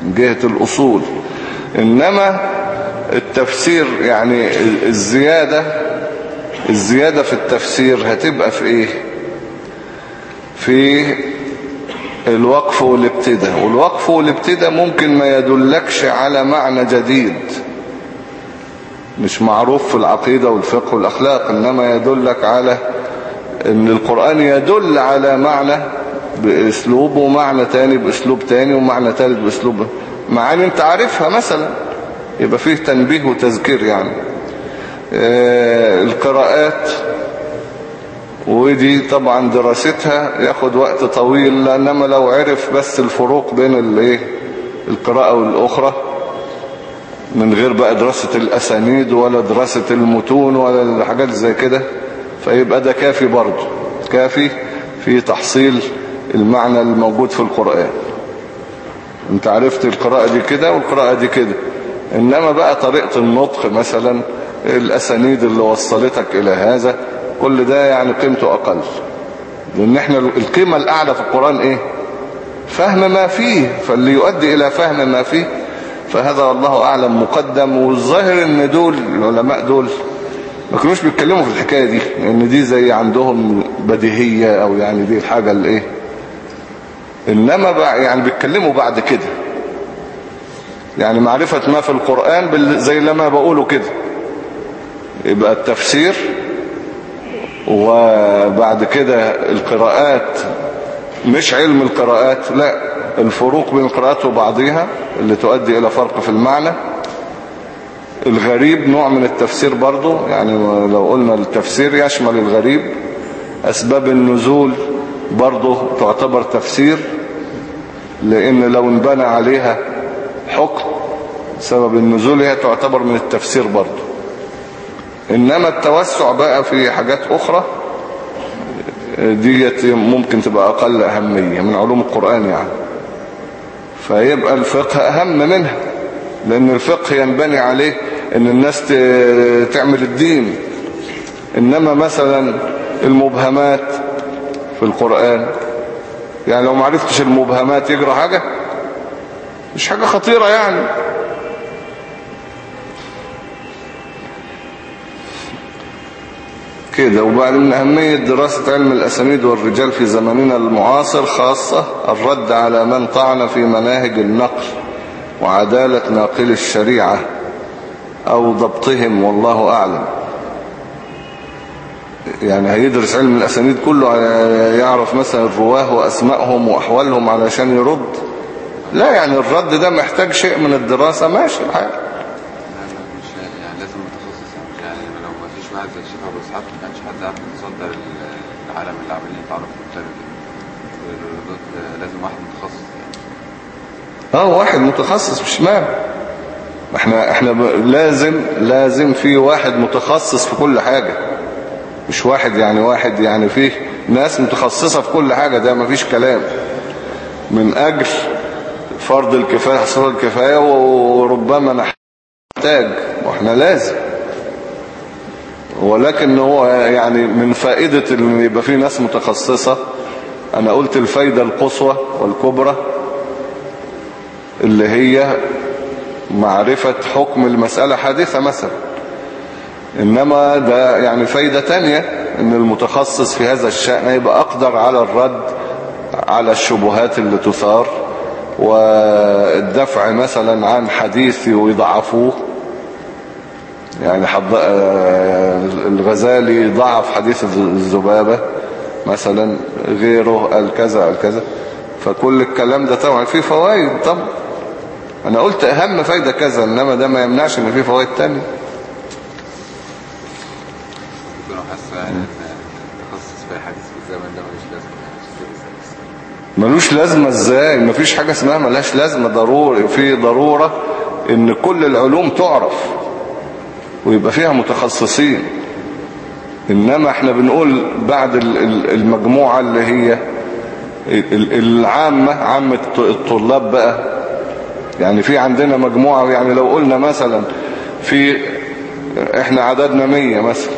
من جهة الأصول. إنما التفسير يعني الزيادة الزيادة في التفسير هتبقى في إيه؟ في الوقف والابتداء والوقف والابتداء ممكن ما يدلكش على معنى جديد. مش معروف في العقيدة والفقه والأخلاق إنما يدلك على إن القرآن يدل على معنى بأسلوب ومعنى تاني بأسلوب تاني ومعنى تالت بأسلوب. معاني أنت عارفها مثلا يبقى فيه تنبيه وتذكير يعني. آه، القراءات ودي طبعا دراستها ياخد وقت طويل لأنما لو عرف بس الفروق بين الإيه؟ القراءة والأخرى من غير بقى دراسة الأسانيد ولا دراسة المتون ولا الحاجات زي كده فيبقى ده كافي برضه. كافي في تحصيل المعنى الموجود في القرآن. أنت عرفت القراءة دي كده والقراءة دي كده. إنما بقى طريقة النطق مثلا الأسانيد اللي وصلتك إلى هذا كل ده يعني قيمته أقل. لأن إحنا القيمة الأعلى في القرآن إيه؟ فهم ما فيه. فاللي يؤدي إلى فهم ما فيه فهذا والله أعلم. مقدم والظاهر إن دول العلماء دول ما كانوش بيتكلموا في الحكاية دي. لأن دي زي عندهم بديهية أو يعني دي الحاجة اللي إنما بقى يعني بيتكلموا بعد كده. يعني معرفة ما في القرآن زي لما بقوله كده. يبقى التفسير وبعد كده القراءات مش علم القراءات لا الفروق بين القراءات وبعضها اللي تؤدي إلى فرق في المعنى. الغريب نوع من التفسير برضو يعني لو قلنا التفسير يشمل الغريب. أسباب النزول برضو تعتبر تفسير لأن لو انبنى عليها حكم سبب النزول هي تعتبر من التفسير برضو. إنما التوسع بقى في حاجات أخرى ديت ممكن تبقى أقل أهمية من علوم القرآن يعني. فيبقى الفقه أهم منها لأن الفقه ينبني عليه إن الناس تعمل الدين. إنما مثلا المبهمات في القرآن يعني لو معرفتش المبهمات يجرى حاجة؟ مش حاجة خطيرة يعني. كده وبعد من أهمية دراسة علم الأسانيد والرجال في زمننا المعاصر خاصة الرد على من طعن في مناهج النقل وعدالة ناقل الشريعة أو ضبطهم والله أعلم. يعني هيدرس علم الأسانيد كله يعرف مثلا الرواة وأسمائهم وأحوالهم علشان يرد. لا يعني الرد ده محتاج شيء من الدراسة ماشي الحال مش يعني لازم متخصص يعني مش يعني لو ما فيش واحد زي الشيخ ابو اسحاق ما كانش حد عارف يتصدر ال- العالم اللي مختلف لازم واحد متخصص يعني. آه واحد متخصص مش معنى. إحنا إحنا ب- لازم لازم في واحد متخصص في كل حاجة. مش واحد يعني واحد يعني فيه ناس متخصصة في كل حاجة ده مفيش كلام. من أجل فرض الكفاية حصول الكفاية وربما نحتاج. وإحنا لازم. ولكن هو يعني من فائدة إن يبقى في ناس متخصصة. أنا قلت الفايدة القصوى والكبرى اللي هي معرفة حكم المسألة حادثة مثلا. إنما ده يعني فايدة تانية إن المتخصص في هذا الشأن يبقى أقدر على الرد على الشبهات اللي تثار والدفع مثلا عن حديث ويضعفوه. يعني حض... آه، الغزالي ضعف حديث الذبابة مثلا غيره قال كذا قال كذا فكل الكلام ده طبعا فيه فوائد. طبعا أنا قلت أهم فايدة كذا إنما ده ما يمنعش إن فيه فوائد تانية. ملوش لازمة. ملوش إزاي؟ مفيش حاجة اسمها ملهاش لازمة ضروري. في ضرورة إن كل العلوم تعرف. ويبقى فيها متخصصين. إنما إحنا بنقول بعد ال- ال- المجموعة اللي هي ال- العامة عامة الطلاب بقى. يعني في عندنا مجموعة يعني لو قلنا مثلا في إحنا عددنا مية مثلا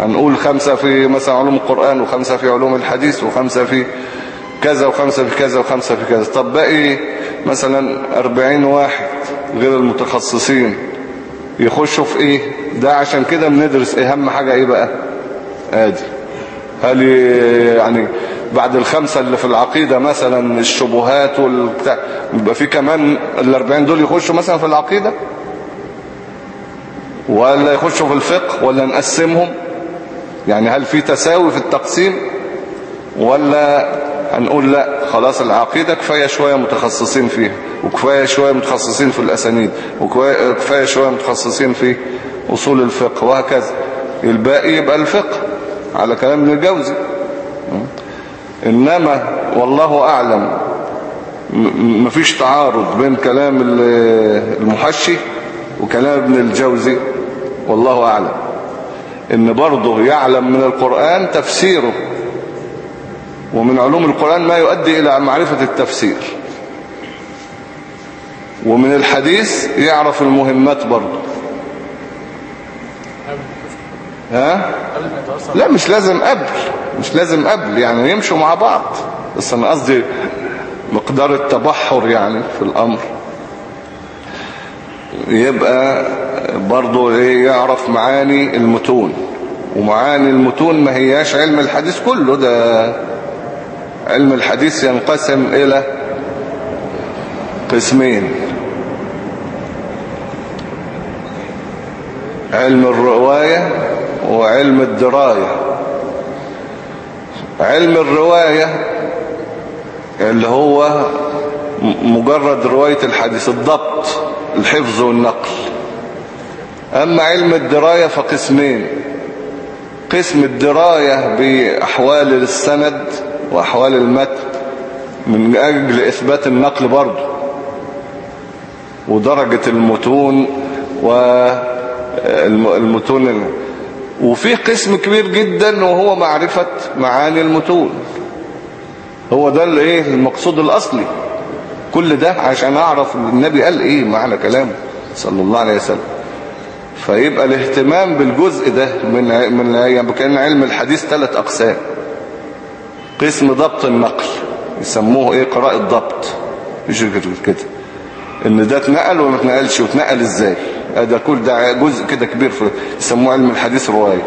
هنقول خمسة في مثلا علوم القرآن وخمسة في علوم الحديث وخمسة في كذا وخمسة في كذا وخمسة في كذا. طب باقي مثلا أربعين واحد غير المتخصصين. يخشوا في إيه؟ ده عشان كده بندرس أهم حاجة إيه بقى؟ آدي. هل يعني بعد الخمسة اللي في العقيدة مثلا الشبهات والبتاع يبقى في كمان الأربعين دول يخشوا مثلا في العقيدة؟ ولا يخشوا في الفقه ولا نقسمهم؟ يعني هل في تساوي في التقسيم ولا هنقول لا خلاص العقيدة كفاية شوية متخصصين فيها وكفاية شوية متخصصين في الأسانيد وكفاية شوية متخصصين في أصول الفقه وهكذا. الباقي يبقى الفقه على كلام ابن الجوزي. إنما والله أعلم مفيش تعارض بين كلام ال- المحشي وكلام ابن الجوزي والله أعلم. إن برضه يعلم من القرآن تفسيره. ومن علوم القرآن ما يؤدي إلى معرفة التفسير. ومن الحديث يعرف المهمات برضه. ها؟ لا مش لازم قبل. مش لازم قبل يعني يمشوا مع بعض. بس أنا قصدي مقدار التبحر يعني في الأمر. يبقى برضو إيه يعرف معاني المتون. ومعاني المتون ما هياش علم الحديث كله ده علم الحديث ينقسم إلى قسمين. علم الرواية وعلم الدراية. علم الرواية اللي هو مجرد رواية الحديث الضبط الحفظ والنقل. أما علم الدراية فقسمين. قسم الدراية بأحوال السند وأحوال المتن من أجل إثبات النقل برضه ودرجة المتون والمتون وفي قسم كبير جدا وهو معرفة معاني المتون. هو ده الايه المقصود الأصلي. كل ده عشان أعرف النبي قال إيه معنى كلامه صلى الله عليه وسلم. فيبقى الاهتمام بالجزء ده من من يعني كان علم الحديث ثلاث أقسام. قسم ضبط النقل يسموه إيه؟ قراءة ضبط. مش كده. إن ده اتنقل ولا ما اتنقلش واتنقل إزاي؟ ده كل ده جزء كده كبير في يسموه علم الحديث رواية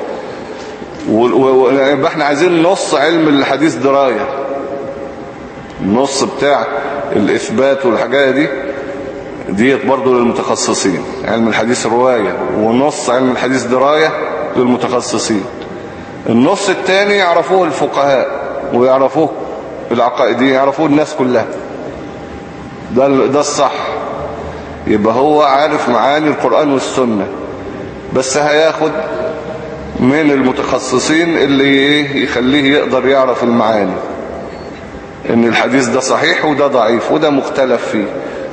و- و- و- يبقى إحنا عايزين نص علم الحديث دراية. النص بتاع الإثبات والحاجات دي ديت برضو للمتخصصين. علم الحديث رواية ونص علم الحديث دراية للمتخصصين. النص التاني يعرفوه الفقهاء. ويعرفوه العقائديين يعرفوه الناس كلها. ده ده الصح. يبقى هو عارف معاني القرآن والسنة. بس هياخد من المتخصصين اللي إيه يخليه يقدر يعرف المعاني. إن الحديث ده صحيح وده ضعيف وده مختلف فيه.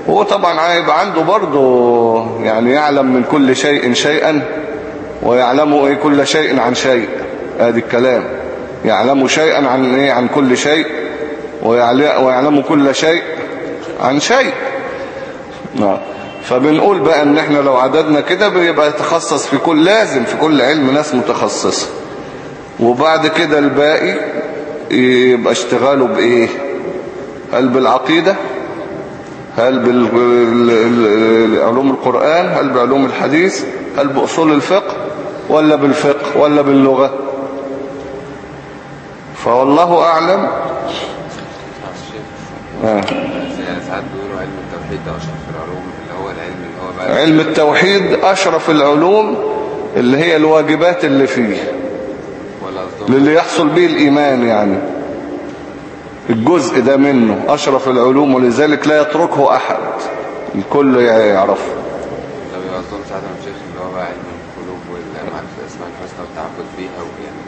هو طبعا هيبقى عنده برضه يعني يعلم من كل شيء شيئا ويعلم إيه كل شيء عن شيء. آدي الكلام. يعلم شيئا عن إيه؟ عن كل شيء ويعل- ويعلم كل شيء عن شيء. نعم. فبنقول بقى إن إحنا لو عددنا كده بيبقى يتخصص في كل لازم في كل علم ناس متخصصة. وبعد كده الباقي يبقى اشتغاله بإيه؟ هل بالعقيدة؟ هل بعلوم القرآن؟ هل بعلوم الحديث؟ هل بأصول الفقه؟ ولا بالفقه؟ ولا باللغة؟ فوالله أعلم. ساعات بيقولوا علم التوحيد ده أشرف العلوم اللي هو العلم اللي هو علم التوحيد أشرف العلوم اللي هي الواجبات اللي فيه للي يحصل به الإيمان يعني. الجزء ده منه أشرف العلوم ولذلك لا يتركه أحد الكل يعرفه. قصدهم ساعات يا شيخ اللي هو بقى علم القلوب والمعرفة الأسماء الحسنى والتعبد بيها ويعني م-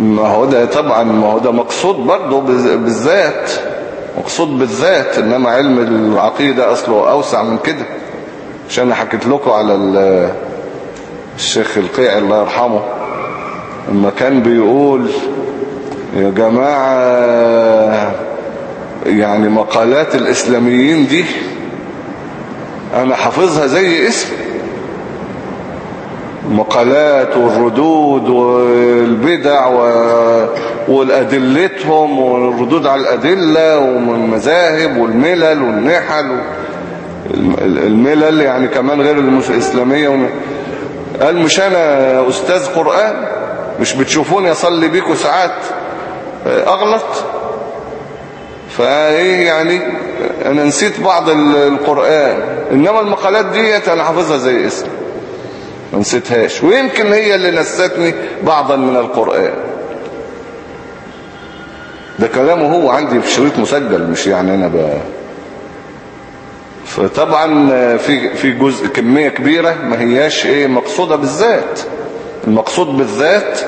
ما هو ده طبعا ما هو ده مقصود برضه بالذات مقصود بالذات إنما علم العقيدة أصله أوسع من كده. عشان أنا حكيت لكم على ال- الشيخ القيعي الله يرحمه لما كان بيقول يا جماعة يعني مقالات الإسلاميين دي أنا حافظها زي اسمي. المقالات والردود والبدع والأدلتهم والردود على الأدلة ومن المذاهب والملل والنحل الم- الملل يعني كمان غير الإسلامية قال مش أنا أستاذ قرآن؟ مش بتشوفوني أصلي بيكم ساعات؟ أغلط. فإيه يعني؟ أنا نسيت بعض ال- القرآن. إنما المقالات ديت أنا حافظها زي اسمي. ما نسيتهاش. ويمكن هي اللي نستني بعضا من القرآن. ده كلامه هو عندي في شريط مسجل مش يعني أنا ب... فطبعا في في جزء كمية كبيرة ما هياش إيه مقصودة بالذات. المقصود بالذات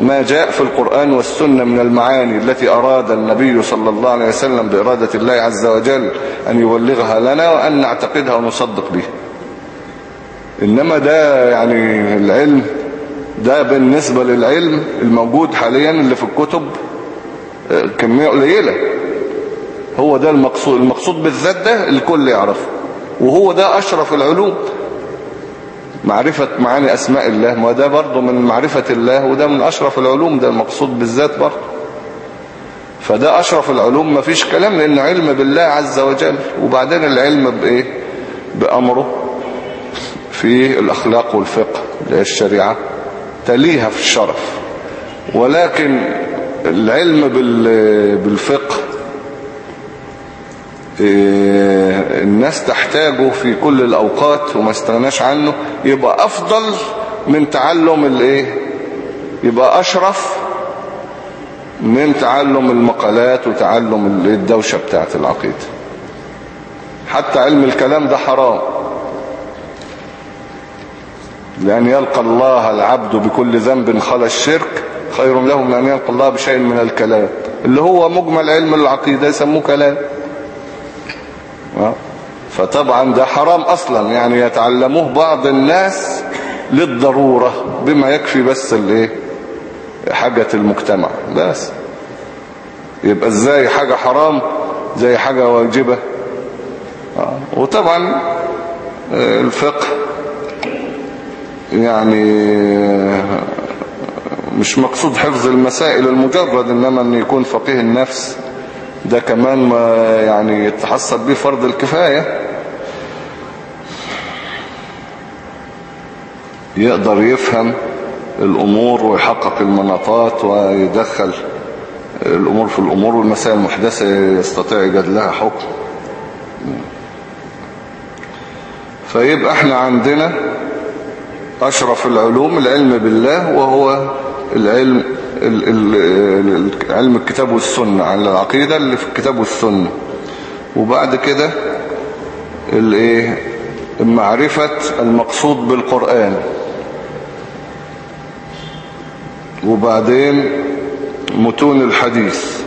ما جاء في القرآن والسنة من المعاني التي أراد النبي صلى الله عليه وسلم بإرادة الله عز وجل أن يبلغها لنا وأن نعتقدها ونصدق بها. إنما ده يعني العلم ده بالنسبة للعلم الموجود حاليا اللي في الكتب آه، كمية قليلة. هو ده المقصود المقصود بالذات ده الكل يعرفه وهو ده أشرف العلوم. معرفة معاني أسماء الله ما ده برضه من معرفة الله وده من أشرف العلوم ده المقصود بالذات برضه. فده أشرف العلوم ما فيش كلام لأن علم بالله عز وجل وبعدين العلم بإيه؟ بأمره. في الأخلاق والفقه الشريعة تليها في الشرف. ولكن العلم بال- بالفقه إيه، الناس تحتاجه في كل الأوقات وما استغناش عنه يبقى أفضل من تعلم الإيه؟ يبقى أشرف من تعلم المقالات وتعلم الدوشة بتاعت العقيدة. حتى علم الكلام ده حرام. لأن يلقى الله العبد بكل ذنب خلا الشرك خير له من أن يلقى الله بشيء من الكلام. اللي هو مجمل علم العقيدة يسموه كلام. فطبعا ده حرام أصلا يعني يتعلموه بعض الناس للضرورة بما يكفي بس الإيه؟ حاجة المجتمع. بس. يبقى إزاي حاجة حرام؟ زي حاجة واجبة. وطبعا آه، الفقه. يعني آه، مش مقصود حفظ المسائل المجرد إنما إن يكون فقيه النفس ده كمان ما يعني يتحصل به فرض الكفاية. يقدر يفهم الأمور ويحقق المناطات ويدخل الأمور في الأمور والمسائل المحدثة يستطيع يجد لها حكم. فيبقى إحنا عندنا أشرف العلوم العلم بالله وهو العلم ال- ال- ال- علم الكتاب والسنة عن العقيدة اللي في الكتاب والسنة. وبعد كده معرفة المقصود بالقرآن. وبعدين متون الحديث.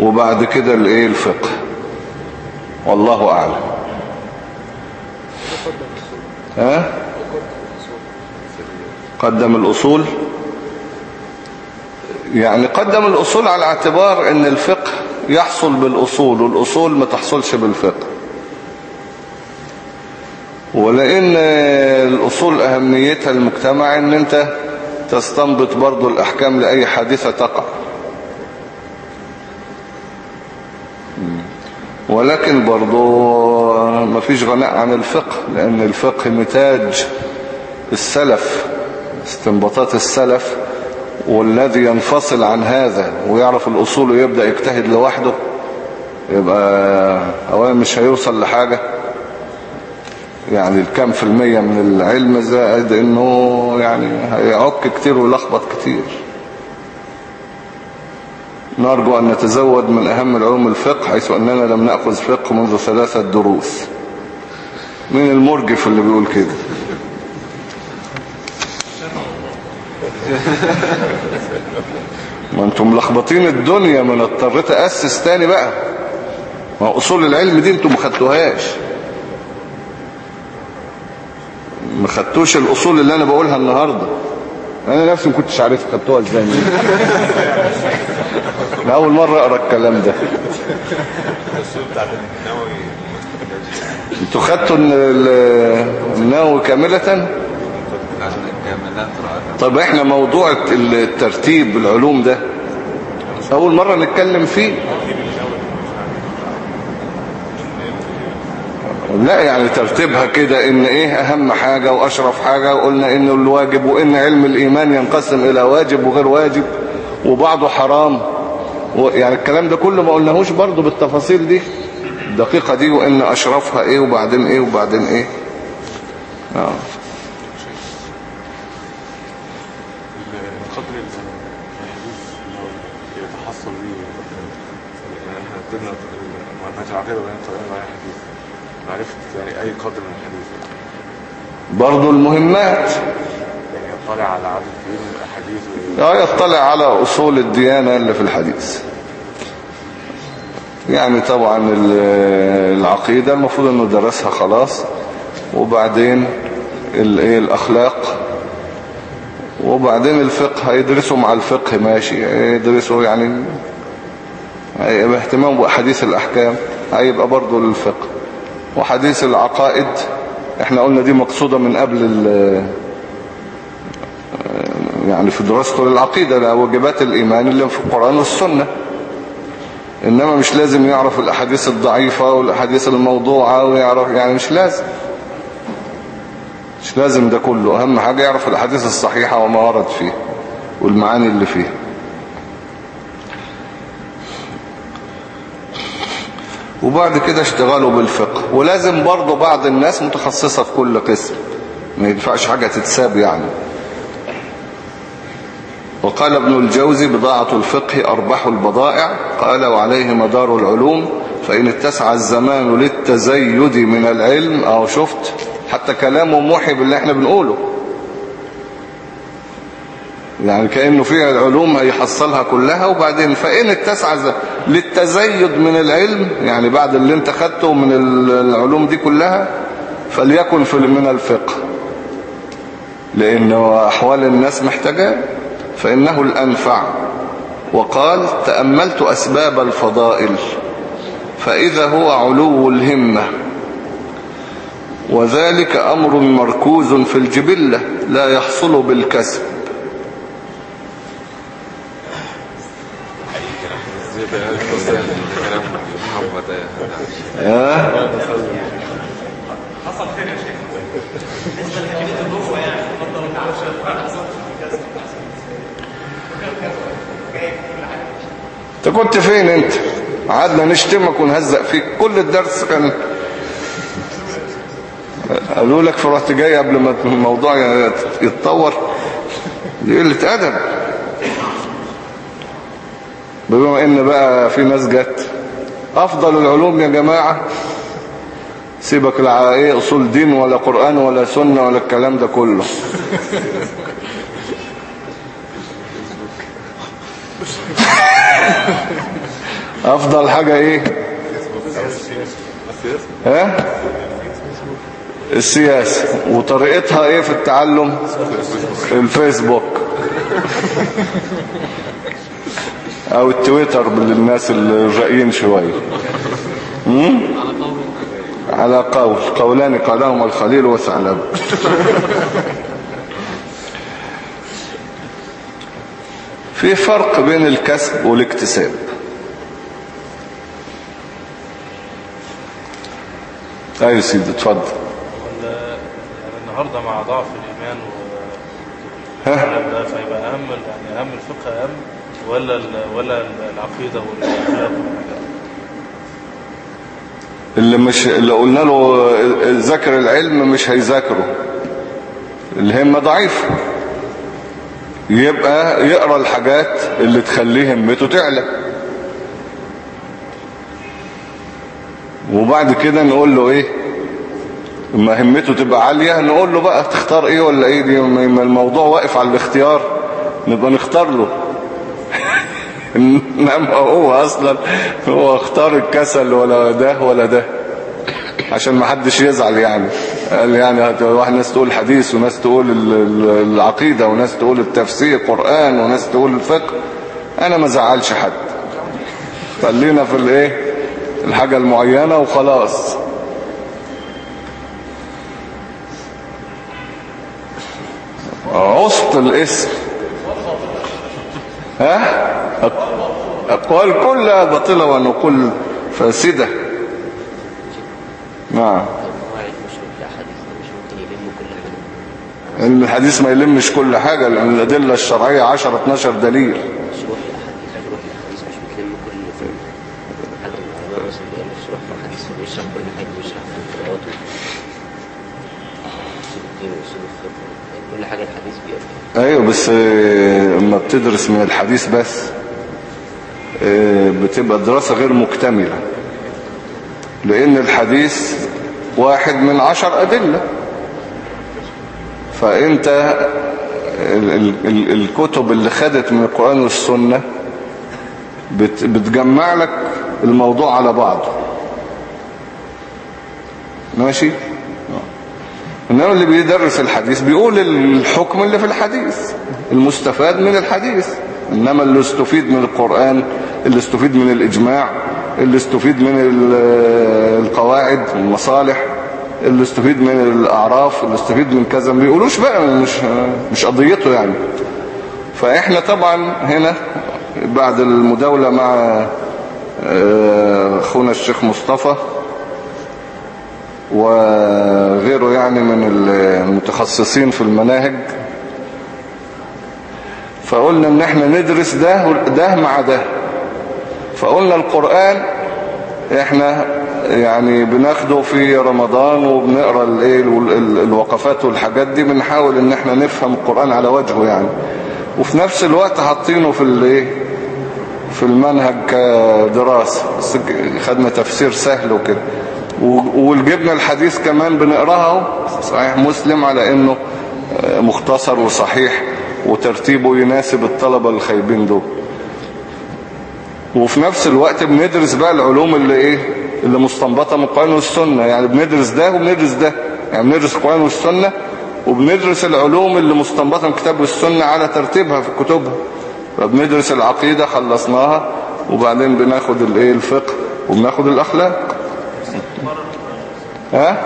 وبعد كده الإيه؟ الفقه. والله أعلم. ها؟ قدم الأصول. يعني قدم الأصول على اعتبار إن الفقه يحصل بالأصول والأصول ما تحصلش بالفقه. ولأن الأصول أهميتها المجتمع إن أنت تستنبط برضو الأحكام لأي حادثة تقع. ولكن برضو ما فيش غناء عن الفقه لأن الفقه نتاج السلف استنباطات السلف والذي ينفصل عن هذا ويعرف الأصول ويبدأ يجتهد لوحده يبقى أولا مش هيوصل لحاجة. يعني الكام في المية من العلم زائد إنه يعني هيعك كتير ويلخبط كتير. نرجو أن نتزود من أهم العلوم الفقه حيث أننا لم نأخذ فقه منذ ثلاثة دروس. من المرجف اللي بيقول كده؟ ما أنتم ملخبطين الدنيا ما أنا اضطريت أسس تاني بقى. ما أصول العلم دي أنتم ما خدتوهاش. ما خدتوش الأصول اللي أنا بقولها النهاردة. أنا نفسي ما كنتش عارف خدتوها إزاي؟ أنا أول مرة أقرأ الكلام ده. أنتوا خدتوا ال- ال- النووي قراءة طب إحنا موضوع الترتيب العلوم ده أول مرة نتكلم فيه. لا يعني ترتيبها كده إن إيه أهم حاجة وأشرف حاجة وقلنا إنه الواجب وإن علم الإيمان ينقسم إلى واجب وغير واجب وبعضه حرام. يعني الكلام ده كله ما قلناهوش برضو بالتفاصيل دي. الدقيقة دي وان أشرفها إيه وبعدين إيه وبعدين يتحصل به يعني معرفه يعني أي قدر من الحديث. برضو المهمات. يعني يطلع على عدد كبير من يطلع على أصول الديانة اللي في الحديث. يعني طبعا ال- العقيدة المفروض إنه درسها خلاص وبعدين الايه الأخلاق وبعدين الفقه هيدرسوا مع الفقه ماشي يدرسوا يعني هيبقى اهتمام بحديث الأحكام هيبقى برضو للفقه. وحديث العقائد إحنا قلنا دي مقصودة من قبل يعني في دراسته للعقيدة لا واجبات الإيمان اللي في القرآن والسنة. إنما مش لازم يعرف الأحاديث الضعيفة والأحاديث الموضوعة ويعرف يعني مش لازم. مش لازم ده كله. أهم حاجة يعرف الأحاديث الصحيحة وما ورد فيه والمعاني اللي فيه. وبعد كده اشتغلوا بالفقه. ولازم برضو بعض الناس متخصصة في كل قسم. ما ينفعش حاجة تتساب يعني. وقال ابن الجوزي بضاعة الفقه أربح البضائع قال وعليه مدار العلوم فإن اتسع الزمان للتزيد من العلم أو شفت حتى كلامه موحي باللي إحنا بنقوله. يعني كأنه فيها العلوم هيحصلها كلها وبعدين فإن اتسع للتزيد من العلم يعني بعد اللي انت خدته من ال- العلوم دي كلها فليكن في من الفقه. لأنه أحوال الناس محتاجة فإنه الأنفع. وقال تأملت أسباب الفضائل فإذا هو علو الهمة. وذلك أمر مركوز في الجبلة لا يحصل بالكسب. إزاي ده بص يعني كلام محمد ده آه؟ انت كنت فين انت؟ قعدنا نشتمك ونهزق فيك. كل الدرس كان قالوا لك فرحت جاي قبل ما الموضوع يتطور. دي قلة أدب. بما ان بقى في ناس جت. افضل العلوم يا جماعة. سيبك لا إيه اصول دين ولا قرآن ولا سنة ولا الكلام ده كله. أفضل حاجة إيه؟ ها؟ السياسة وطريقتها إيه في التعلم؟ الفيسبوك. أو التويتر للناس الرقيين شوية؟ على قول. قولان قالهما الخليل وثعلب في فرق بين الكسب والاكتساب. أيوه سيدي اتفضل. يعني النهارده مع ضعف الإيمان و ها؟ ده فيبقى أهم يعني أهم الفقه أهم ولا ولا العقيدة والإخلاق اللي مش اللي قلنا له ذاكر العلم مش هيذاكره. الهمة ضعيفة. يبقى يقرأ الحاجات اللي تخليه همته تعلى. وبعد كده نقول له إيه؟ اما همته تبقى عالية نقول له بقى تختار إيه ولا إيه؟ دي الموضوع واقف على الاختيار. نبقى نختار له. إنما هو أصلا هو اختار الكسل ولا ده ولا ده عشان ما حدش يزعل يعني. قال يعني واحد ناس تقول حديث وناس تقول ال- ال- العقيدة وناس تقول التفسير قرآن وناس تقول الفقه. أنا ما زعلش حد. خلينا في الإيه؟ الحاجة المعينة وخلاص. عصت الاسم. ها؟ أقوال كلها باطلة ونقول فاسدة. نعم القواعد مش الأحاديث مش ممكن يلموا كل حاجة إن الحديث ما يلمش كل حاجة لأن الأدلة الشرعية 10 12 دليل. كل حاجة الحديث أيوه بس آه، أما بتدرس من الحديث بس آه، بتبقى الدراسة غير مكتملة لأن الحديث واحد من عشر أدلة. فأنت ال ال ال الكتب اللي خدت من القرآن والسنة بت بتجمع لك الموضوع على بعضه. ماشي؟ إنما اللي بيدرس الحديث بيقول الحكم اللي في الحديث المستفاد من الحديث. إنما اللي استفيد من القرآن اللي استفيد من الإجماع اللي استفيد من ال- القواعد المصالح اللي استفيد من الأعراف اللي استفيد من كذا ما بيقولوش بقى مش مش قضيته يعني. فإحنا طبعا هنا بعد المداولة مع آه، أخونا الشيخ مصطفى وغيره يعني من المتخصصين في المناهج فقلنا إن إحنا ندرس ده ده مع ده. فقلنا القرآن إحنا يعني بناخده في رمضان وبنقرأ الإيه ال- ال- الوقفات والحاجات دي بنحاول إن إحنا نفهم القرآن على وجهه يعني. وفي نفس الوقت حاطينه في الايه في المنهج كدراسة خدنا تفسير سهل وكده. و- والجبنا الحديث كمان بنقراها صحيح مسلم على إنه آه، مختصر وصحيح وترتيبه يناسب الطلبة الخايبين دول. وفي نفس الوقت بندرس بقى العلوم اللي إيه اللي مستنبطة من القرآن والسنة. يعني بندرس ده وبندرس ده. يعني بندرس القرآن والسنة وبندرس العلوم اللي مستنبطة من الكتاب والسنة على ترتيبها في كتبها. فبندرس العقيدة خلصناها وبعدين بناخد الإيه الفقه وبناخد الأخلاق. ها؟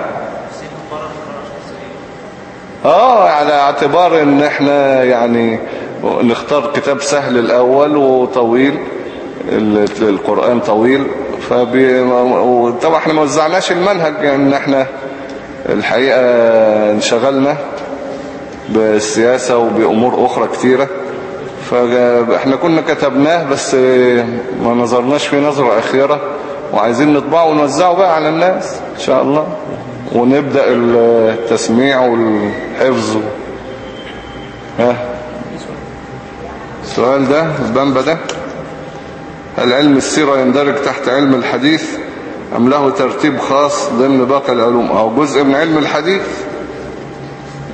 آه على اعتبار إن إحنا يعني نختار كتاب سهل الأول وطويل. القرآن طويل فبي... وطبعا إحنا ما وزعناش المنهج إن إحنا الحقيقة انشغلنا بالسياسة وبأمور أخرى كتيرة. فاحنا كنا كتبناه بس ما نظرناش في نظرة أخيرة وعايزين نطبعه ونوزعه بقى على الناس إن شاء الله ونبدأ التسميع والحفظ. ها؟ السؤال ده؟ البنبة ده؟ هل علم السيرة يندرج تحت علم الحديث أم له ترتيب خاص ضمن باقي العلوم أو جزء من علم الحديث؟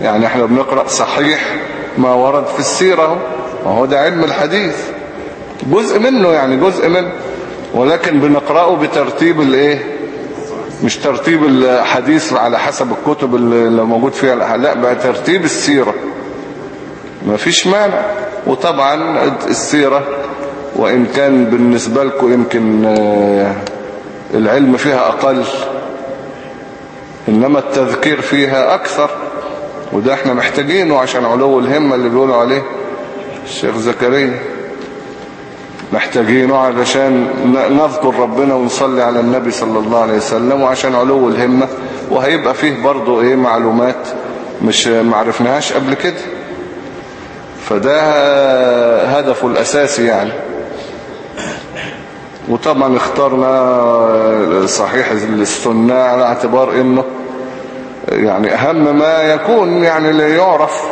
يعني إحنا بنقرأ صحيح ما ورد في السيرة. وهو ده علم الحديث. جزء منه يعني جزء منه ولكن بنقرأه بترتيب الإيه؟ مش ترتيب الحديث على حسب الكتب اللي موجود فيها لا بقى ترتيب السيرة. ما فيش مانع. وطبعا السيرة وإن كان بالنسبة لكم يمكن آه، العلم فيها أقل إنما التذكير فيها أكثر وده إحنا محتاجينه عشان علو الهمة اللي بيقولوا عليه الشيخ زكريا. محتاجينه علشان نذكر ربنا ونصلي على النبي صلى الله عليه وسلم وعشان علو الهمة. وهيبقى فيه برضو إيه معلومات مش معرفناهاش قبل كده. فده هدفه الأساسي يعني. وطبعا اخترنا صحيح السنة على اعتبار إنه يعني أهم ما يكون يعني ليعرف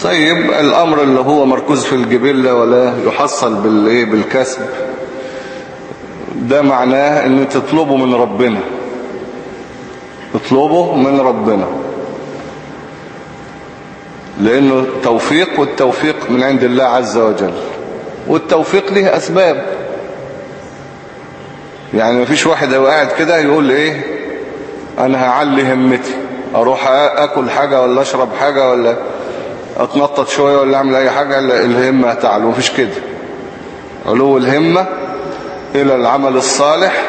طيب الأمر اللي هو مركوز في الجبلة ولا يحصل بالإيه؟ بالكسب ده معناه إن تطلبه من ربنا. اطلبه من ربنا. لأنه توفيق والتوفيق من عند الله عز وجل. والتوفيق له أسباب. يعني مفيش واحد هو قاعد كده يقول إيه؟ أنا هعلي همتي. أروح أكل حاجة ولا أشرب حاجة ولا أتنطط شوية ولا أعمل أي حاجة الهمة هتعلو مفيش كده. علو الهمة إلى العمل الصالح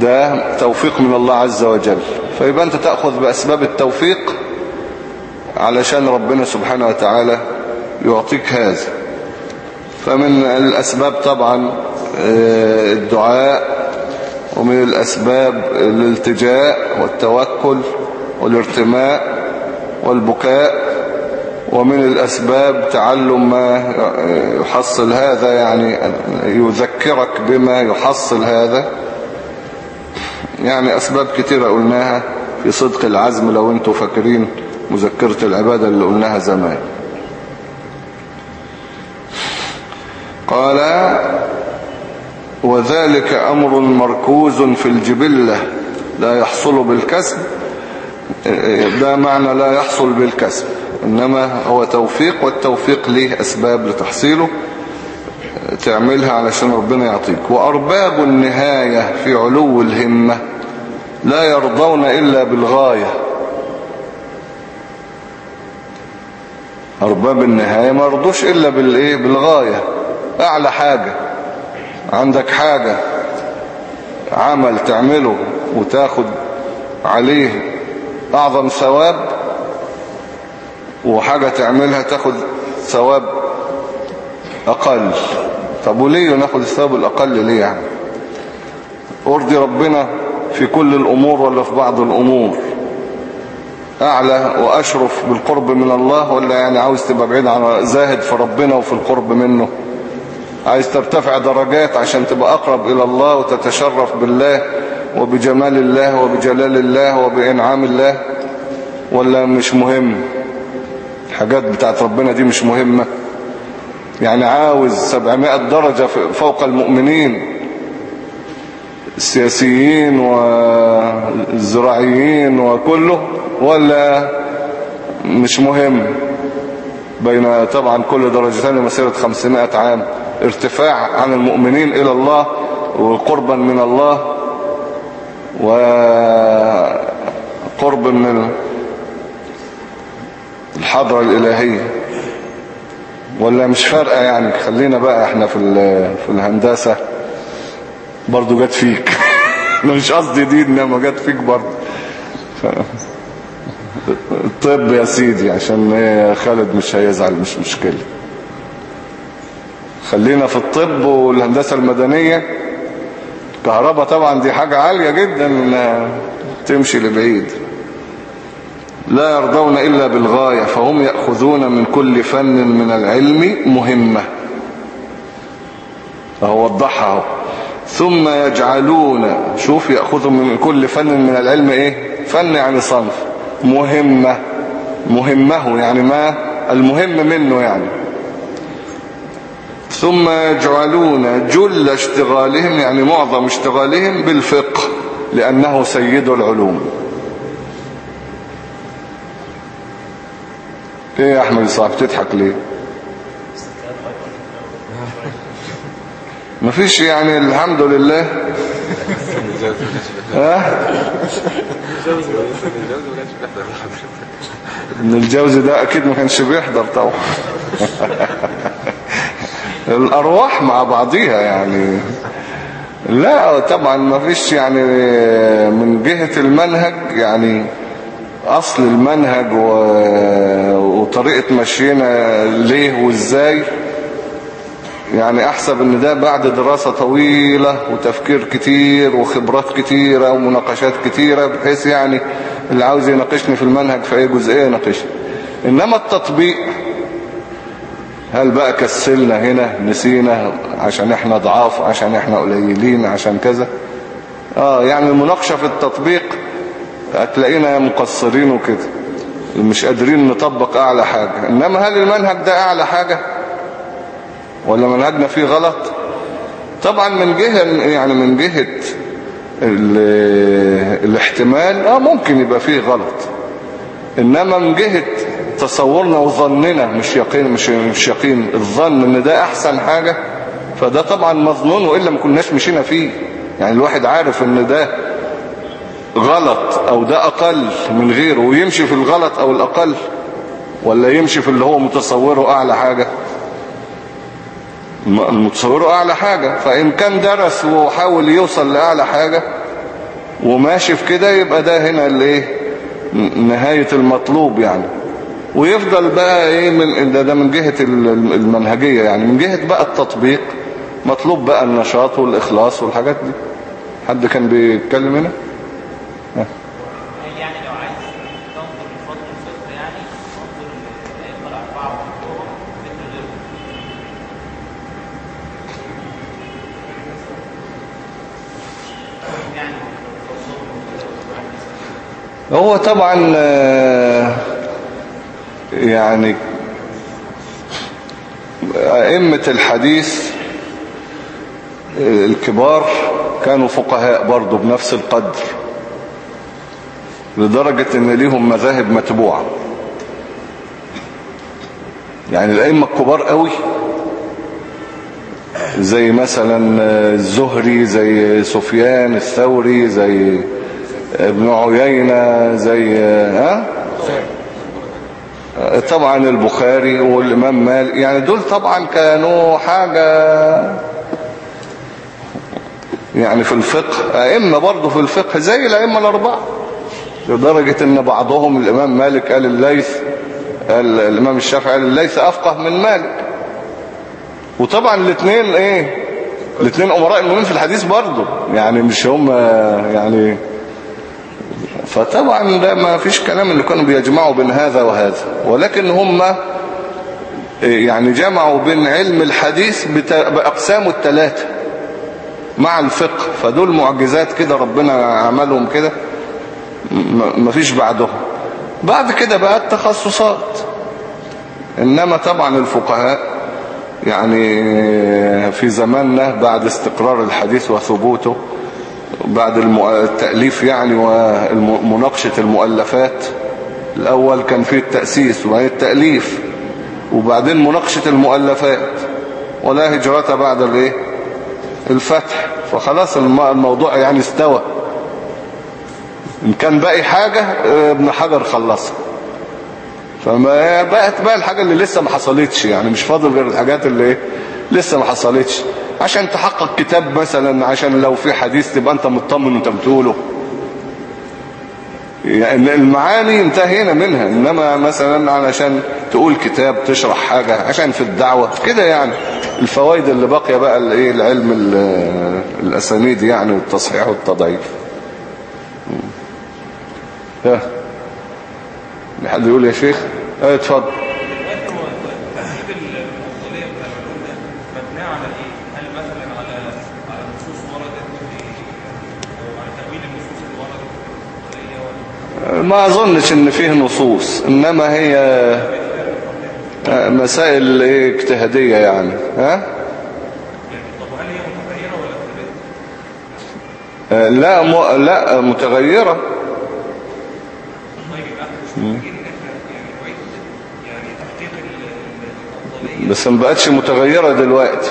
ده توفيق من الله عز وجل. فيبقى أنت تأخذ بأسباب التوفيق علشان ربنا سبحانه وتعالى يعطيك هذا. فمن الأسباب طبعا آه، الدعاء ومن الأسباب الالتجاء والتوكل والارتماء والبكاء ومن الأسباب تعلم ما يحصل هذا يعني يذكرك بما يحصل هذا. يعني أسباب كتيرة قلناها في صدق العزم لو أنتوا فاكرين. مذكرة العبادة اللي قلناها زمان. قال وذلك أمر مركوز في الجبلة لا يحصل بالكسب. ده معنى لا يحصل بالكسب إنما هو توفيق والتوفيق ليه أسباب لتحصيله تعملها علشان ربنا يعطيك. وأرباب النهاية في علو الهمة لا يرضون إلا بالغاية. أرباب النهاية ما يرضوش إلا بالإيه بالغاية. أعلى حاجة. عندك حاجة. عمل تعمله وتاخد عليه أعظم ثواب وحاجة تعملها تاخد ثواب أقل. طب وليه ناخد الثواب الأقل ليه يعني؟ أرضي ربنا في كل الأمور ولا في بعض الأمور؟ أعلى وأشرف بالقرب من الله ولا يعني عاوز تبقى بعيد عن زاهد في ربنا وفي القرب منه. عايز ترتفع درجات عشان تبقى أقرب إلى الله وتتشرف بالله وبجمال الله وبجلال الله وبإنعام الله. ولا مش مهم. الحاجات بتاعت ربنا دي مش مهمة. يعني عاوز 700 درجة فوق المؤمنين. السياسيين والزراعيين وكله ولا مش مهم. بين طبعا كل درجتين مسيرة 500 عام. ارتفاع عن المؤمنين إلى الله وقربا من الله وقرب من الحضرة الإلهية. ولا مش فارقة يعني. خلينا بقى إحنا في في الهندسة. برضو جت فيك. أنا مش قصدي دي إنما جت فيك برضو. الطب يا سيدي عشان خالد مش هيزعل مش مشكلة. خلينا في الطب والهندسة المدنية. كهرباء طبعا دي حاجة عالية جدا تمشي لبعيد. لا يرضون إلا بالغاية فهم يأخذون من كل فن من العلم مهمة. فهو وضحها. ثم يجعلون شوف يأخذوا من كل فن من العلم إيه؟ فن يعني صنف. مهمة. مهمه يعني ما المهم منه يعني. ثم يجعلون جل اشتغالهم يعني معظم اشتغالهم بالفقه لأنه سيد العلوم. إيه يا أحمد صاحب تضحك ليه؟ مفيش يعني الحمد لله. ها؟ ابن الجوزي ده أكيد ما كانش بيحضر طبعا. الأرواح مع بعضيها يعني. لا طبعا ما فيش يعني من جهة المنهج يعني أصل المنهج. وطريقة مشينا ليه وإزاي. يعني أحسب إن ده بعد دراسة طويلة وتفكير كتير وخبرات كتيرة ومناقشات كتيرة بحيث يعني اللي عاوز يناقشني في المنهج في أي جزئية يناقشني. إنما التطبيق هل بقى كسلنا هنا؟ نسينا عشان إحنا ضعاف عشان إحنا قليلين عشان كذا؟ آه يعني المناقشة في التطبيق هتلاقينا مقصرين وكده مش قادرين نطبق أعلى حاجة. إنما هل المنهج ده أعلى حاجة؟ ولا منهجنا فيه غلط؟ طبعا من جهة يعني من جهة الاحتمال آه ممكن يبقى فيه غلط. إنما من جهة تصورنا وظننا مش يقين مش مش يقين الظن إن ده أحسن حاجة فده طبعا مظنون والا ما كناش مشينا فيه. يعني الواحد عارف إن ده غلط أو ده أقل من غيره ويمشي في الغلط أو الأقل ولا يمشي في اللي هو متصوره أعلى حاجة. متصوره أعلى حاجة فإن كان درس وحاول يوصل لأعلى حاجة وماشي في كده يبقى ده هنا الايه نهاية المطلوب يعني. ويفضل بقى إيه من ده, ده من جهة المنهجية يعني. من جهة بقى التطبيق مطلوب بقى النشاط والإخلاص والحاجات دي. حد كان بيتكلم هنا؟ ها. يعني لو عايز تنظر لفضل الفقه يعني تنظر الأئمة الأربعة وفقههم مثل غيرهم يعني هو طبعا آه، يعني أئمة الحديث الكبار كانوا فقهاء برضو بنفس القدر لدرجة إن ليهم مذاهب متبوعة. يعني الأئمة الكبار قوي زي مثلا الزهري زي سفيان الثوري زي ابن عيينة زي ها؟ طبعا البخاري والإمام مالك يعني دول طبعا كانوا حاجة يعني في الفقه أئمة برضه في الفقه زي الأئمة الأربعة. لدرجة إن بعضهم الإمام مالك قال الليث قال الإمام الشافعي قال الليث أفقه من مالك. وطبعا الاثنين إيه؟ الاثنين أمراء المؤمنين في الحديث برضه يعني مش هم يعني فطبعا ده ما فيش كلام اللي كانوا بيجمعوا بين هذا وهذا. ولكن هم يعني جمعوا بين علم الحديث بأقسامه الثلاثة مع الفقه. فدول معجزات كده ربنا عملهم كده م- ما فيش بعدهم. بعد كده بقى التخصصات. إنما طبعا الفقهاء يعني في زماننا بعد استقرار الحديث وثبوته بعد التأليف يعني ومناقشة المؤلفات. الأول كان فيه التأسيس وبعدين التأليف وبعدين مناقشة المؤلفات. ولا هجرة بعد الإيه؟ الفتح. فخلاص الم- الموضوع يعني استوى. إن كان باقي حاجة آه، ابن حجر خلصها. فما بقت بقى الحاجة اللي لسه ما حصلتش يعني مش فاضل غير الحاجات اللي إيه؟ لسه ما حصلتش. عشان تحقق كتاب مثلا عشان لو في حديث تبقى أنت مطمن وانت بتقوله. يعني المعاني انتهينا منها. إنما مثلا علشان تقول كتاب تشرح حاجة عشان في الدعوة كده يعني. الفوائد اللي باقية بقى الإيه؟ العلم ال- الأسانيد يعني والتصحيح والتضعيف. ها. حد يقول يا شيخ؟ آه اتفضل ترتيب المفضلية بتاع العلوم ده مبني على إيه؟ هل مثلا على على نصوص وردت في أو على تأويل النصوص اللي وردت في المفضلية ولا ما أظنش إن فيه نصوص إنما هي آه، مسائل اجتهادية يعني ها؟ ثابتة؟ آه، لا م... لا متغيرة. يعني يعني بس ما بقتش متغيرة دلوقتي.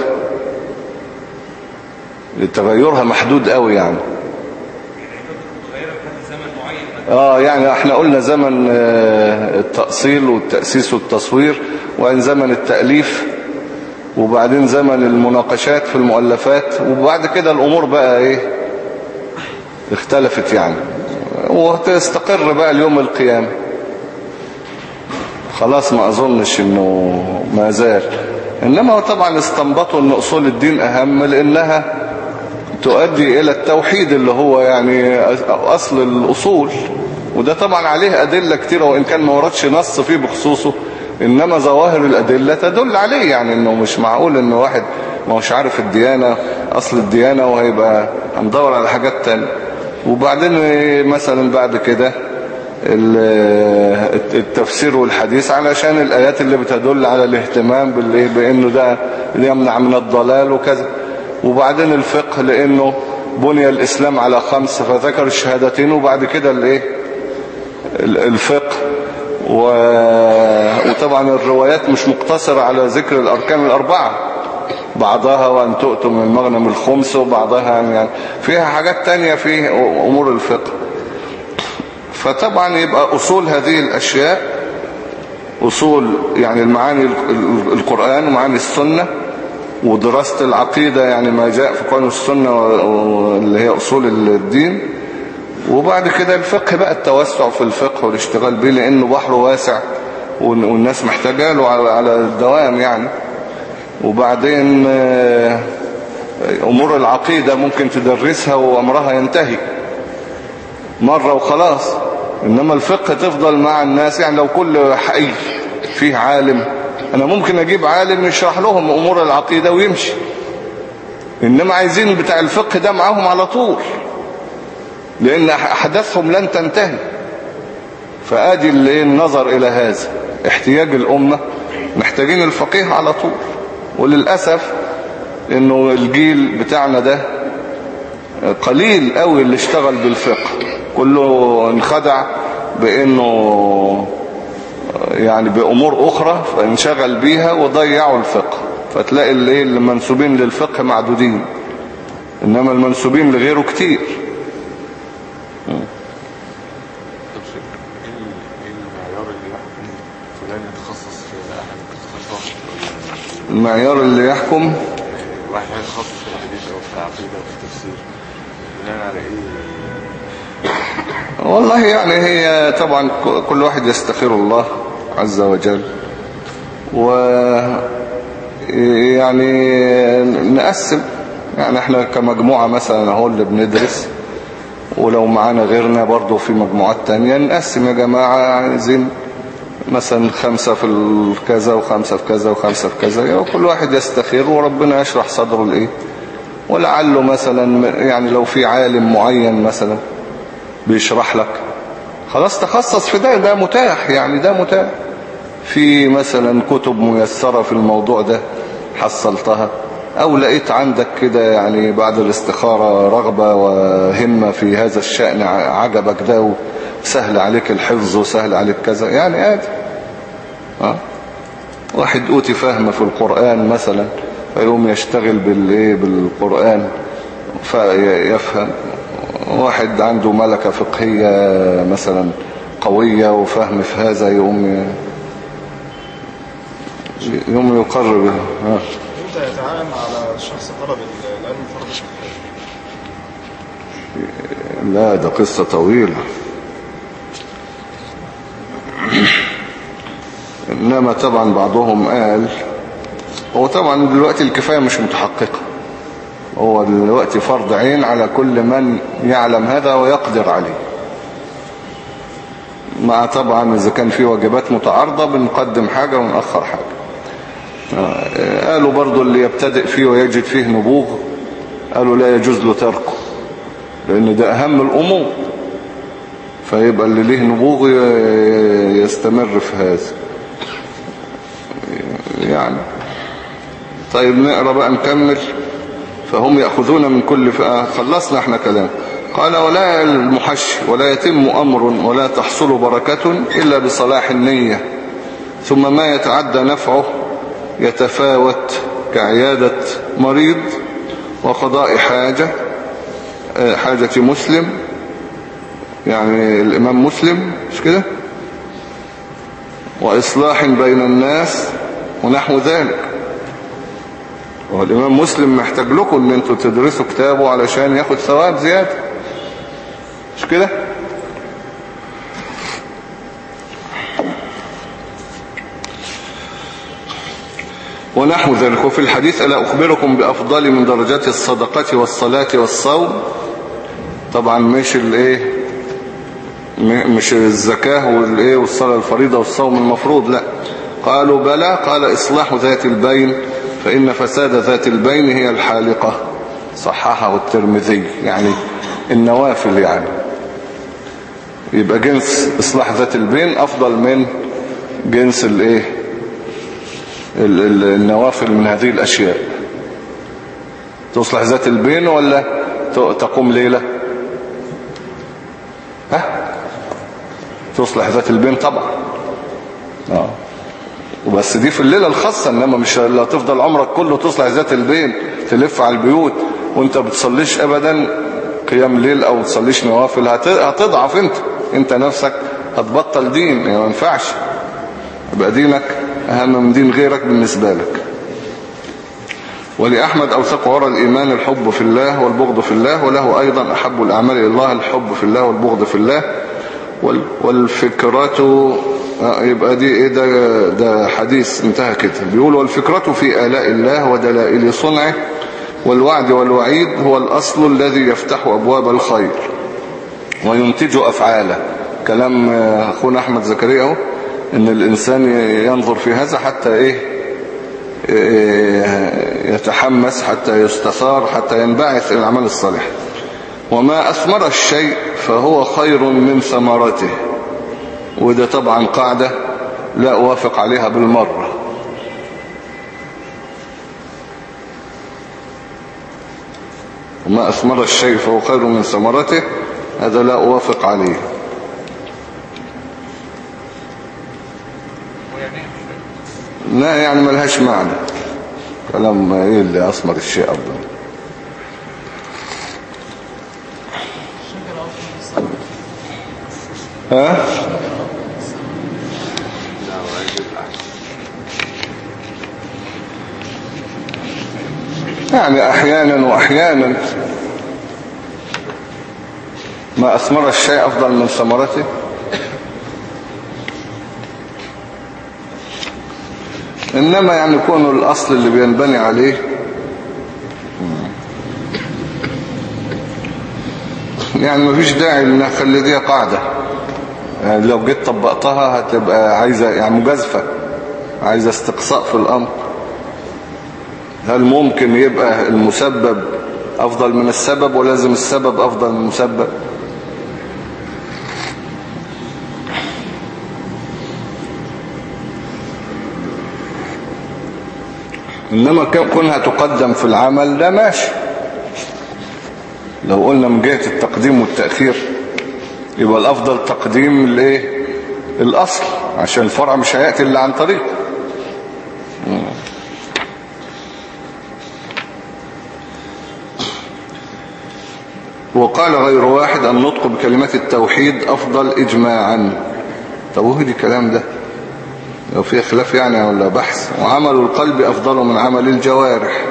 تغيرها محدود قوي يعني يعني هي كانت متغيرة لحد آه يعني إحنا قلنا زمن آه، التأصيل والتأسيس والتصوير وبعدين زمن التأليف وبعدين زمن المناقشات في المؤلفات وبعد كده الأمور بقى إيه؟ اختلفت يعني. وتستقر بقى اليوم القيامة. خلاص ما أظنش أنه ما زال. إنما طبعا استنبطوا أن أصول الدين أهم لأنها تؤدي إلى التوحيد اللي هو يعني أصل الأصول. وده طبعا عليه أدلة كتيرة وإن كان ما وردش نص فيه بخصوصه إنما ظواهر الأدلة تدل عليه يعني إنه مش معقول إن واحد ما هوش عارف الديانة أصل الديانة وهيبقى هندور على حاجات تانية. وبعدين مثلا بعد كده ال- التفسير والحديث علشان الآيات اللي بتدل على الاهتمام بأنه ده يمنع من الضلال وكذا. وبعدين الفقه لأنه بني الإسلام على خمس فذكر الشهادتين وبعد كده الإيه؟ ال- الفقه. و... وطبعا الروايات مش مقتصرة على ذكر الأركان الأربعة. بعضها وأن تؤتوا من المغنم الخمس وبعضها يعني فيها حاجات تانية في أمور الفقه. فطبعا يبقى أصول هذه الأشياء أصول يعني المعاني ال- ال- القرآن ومعاني السنة ودراسة العقيدة يعني ما جاء في قانون السنة اللي هي أصول الدين. وبعد كده الفقه بقى التوسع في الفقه والاشتغال به لأنه بحر واسع وال- والناس محتاجة له على على الدوام يعني. وبعدين آه، أمور العقيدة ممكن تدرسها وأمرها ينتهي. مرة وخلاص. إنما الفقه تفضل مع الناس يعني لو كل حي فيه عالم. أنا ممكن أجيب عالم يشرح لهم أمور العقيدة ويمشي. إنما عايزين بتاع الفقه ده معاهم على طول. لأن أحداثهم لن تنتهي. اللي النظر إلى هذا. احتياج الأمة. محتاجين الفقيه على طول. وللأسف إنه الجيل بتاعنا ده قليل قوي اللي اشتغل بالفقه. كله انخدع بإنه يعني بأمور أخرى فانشغل بيها وضيعوا الفقه. فتلاقي اللي اللي منسوبين للفقه معدودين. إنما المنسوبين لغيره كتير. ال- إيه المعيار اللي يحكم؟ فلان يتخصص في واحد الحديث أو في العقيدة أو في التفسير. بناء على إيه؟ والله يعني هي طبعا كل واحد يستخير الله عز وجل. و يعني نقسم. يعني إحنا كمجموعة مثلا أهو اللي بندرس ولو معانا غيرنا برضو في مجموعات تانية نقسم يا جماعة. عايزين مثلا خمسة في الكذا وخمسة في كذا وخمسة في كذا. وكل واحد يستخير وربنا يشرح صدره الايه ولعله مثلا يعني لو في عالم معين مثلا. بيشرح لك. خلاص تخصص في ده ده متاح يعني ده متاح. في مثلا كتب ميسرة في الموضوع ده حصلتها أو لقيت عندك كده يعني بعد الاستخارة رغبة وهمة في هذا الشأن عجبك ده وسهل عليك الحفظ وسهل عليك كذا يعني عادي. ها؟ واحد أوتي فهم في القرآن مثلا فيقوم يشتغل بالإيه؟ بالقرآن فيفهم. واحد عنده ملكة فقهية مثلا قوية وفهم في هذا يقوم يقوم يقرر ها. إمتى يتعامل على الشخص طلب العلم فرض لا ده قصة طويلة. إنما طبعا بعضهم قال هو طبعا دلوقتي الكفاية مش متحققة. هو دلوقتي فرض عين على كل من يعلم هذا ويقدر عليه. مع طبعا إذا كان في واجبات متعارضة بنقدم حاجة ونأخر حاجة. آه، قالوا برضو اللي يبتدئ فيه ويجد فيه نبوغ. قالوا لا يجوز له تركه لأن ده أهم الأمور. فيبقى اللي ليه نبوغ يستمر في هذا. يعني. طيب نقرأ بقى نكمل. فهم يأخذون من كل فئة خلصنا إحنا كلام. قال ولا المحشي ولا يتم أمر ولا تحصل بركة إلا بصلاح النية. ثم ما يتعدى نفعه يتفاوت كعيادة مريض وقضاء حاجة آه، حاجة مسلم. يعني الإمام مسلم مش كده؟ وإصلاح بين الناس ونحو ذلك. والإمام مسلم محتاج لكم إن أنتوا تدرسوا كتابه علشان ياخد ثواب زيادة. مش كده؟ ونحو ذلك وفي الحديث ألا أخبركم بأفضل من درجات الصدقة والصلاة والصوم؟ طبعا مش الإيه مش الزكاة والإيه والصلاة الفريضة والصوم المفروض لا. قالوا بلى. قال إصلاح ذات البين فإن فساد ذات البين هي الحالقة. صححه الترمذي يعني النوافل يعني. يبقى جنس إصلاح ذات البين أفضل من جنس الايه ال- ال- النوافل من هذه الأشياء. تصلح ذات البين ولا تقوم ليلة؟ ها؟ تصلح ذات البين طبعا. آه. وبس دي في الليلة الخاصة إنما مش لا تفضل عمرك كله تصلح ذات البين تلف على البيوت وأنت بتصليش ابدا قيام ليل أو بتصليش نوافل. هت- هتضعف أنت أنت نفسك هتبطل دين يعني ما ينفعش. يبقى دينك أهم من دين غيرك بالنسبة لك. ولأحمد أوثق عرى الإيمان الحب في الله والبغض في الله وله أيضا أحب الأعمال إلى الله الحب في الله والبغض في الله وال- والفكرة آه، يبقى دي إيه ده, ده حديث انتهى كده. بيقول والفكرة في آلاء الله ودلائل صنعه والوعد والوعيد هو الأصل الذي يفتح أبواب الخير وينتج أفعاله. كلام آه، أخونا أحمد زكريا إن الإنسان ينظر في هذا حتى إيه؟ يتحمس حتى يستثار حتى ينبعث العمل الصالح. وما أثمر الشيء فهو خير من ثمرته. وده طبعا قاعدة لا أوافق عليها بالمرة. وما أثمر الشيء فهو خير من ثمرته هذا لا أوافق عليه. لا يعني ملهاش معنى. كلام إيه اللي أثمر الشيء أفضل الشجرة أفضل من الثمرة ها؟ يعني أحيانا وأحيانا. ما أثمر الشيء أفضل من ثمرته؟ إنما يعني يكون الأصل اللي بينبني عليه. يعني مفيش داعي ان اخلي دي يعني لو جيت طبقتها هتبقى عايزة يعني مجازفة عايزة استقصاء في الأمر. هل ممكن يبقى المسبب أفضل من السبب ولازم السبب أفضل من المسبب؟ إنما كون- كونها تقدم في العمل لا ماشي. لو قلنا من جهة التقديم والتأخير يبقى الأفضل تقديم الايه الأصل عشان الفرع مش هيأتي إلا عن طريقه وقال غير واحد النطق بكلمات التوحيد أفضل إجماعا. توحيد الكلام ده؟ لو في خلاف يعني ولا بحث. وعمل القلب أفضل من عمل الجوارح.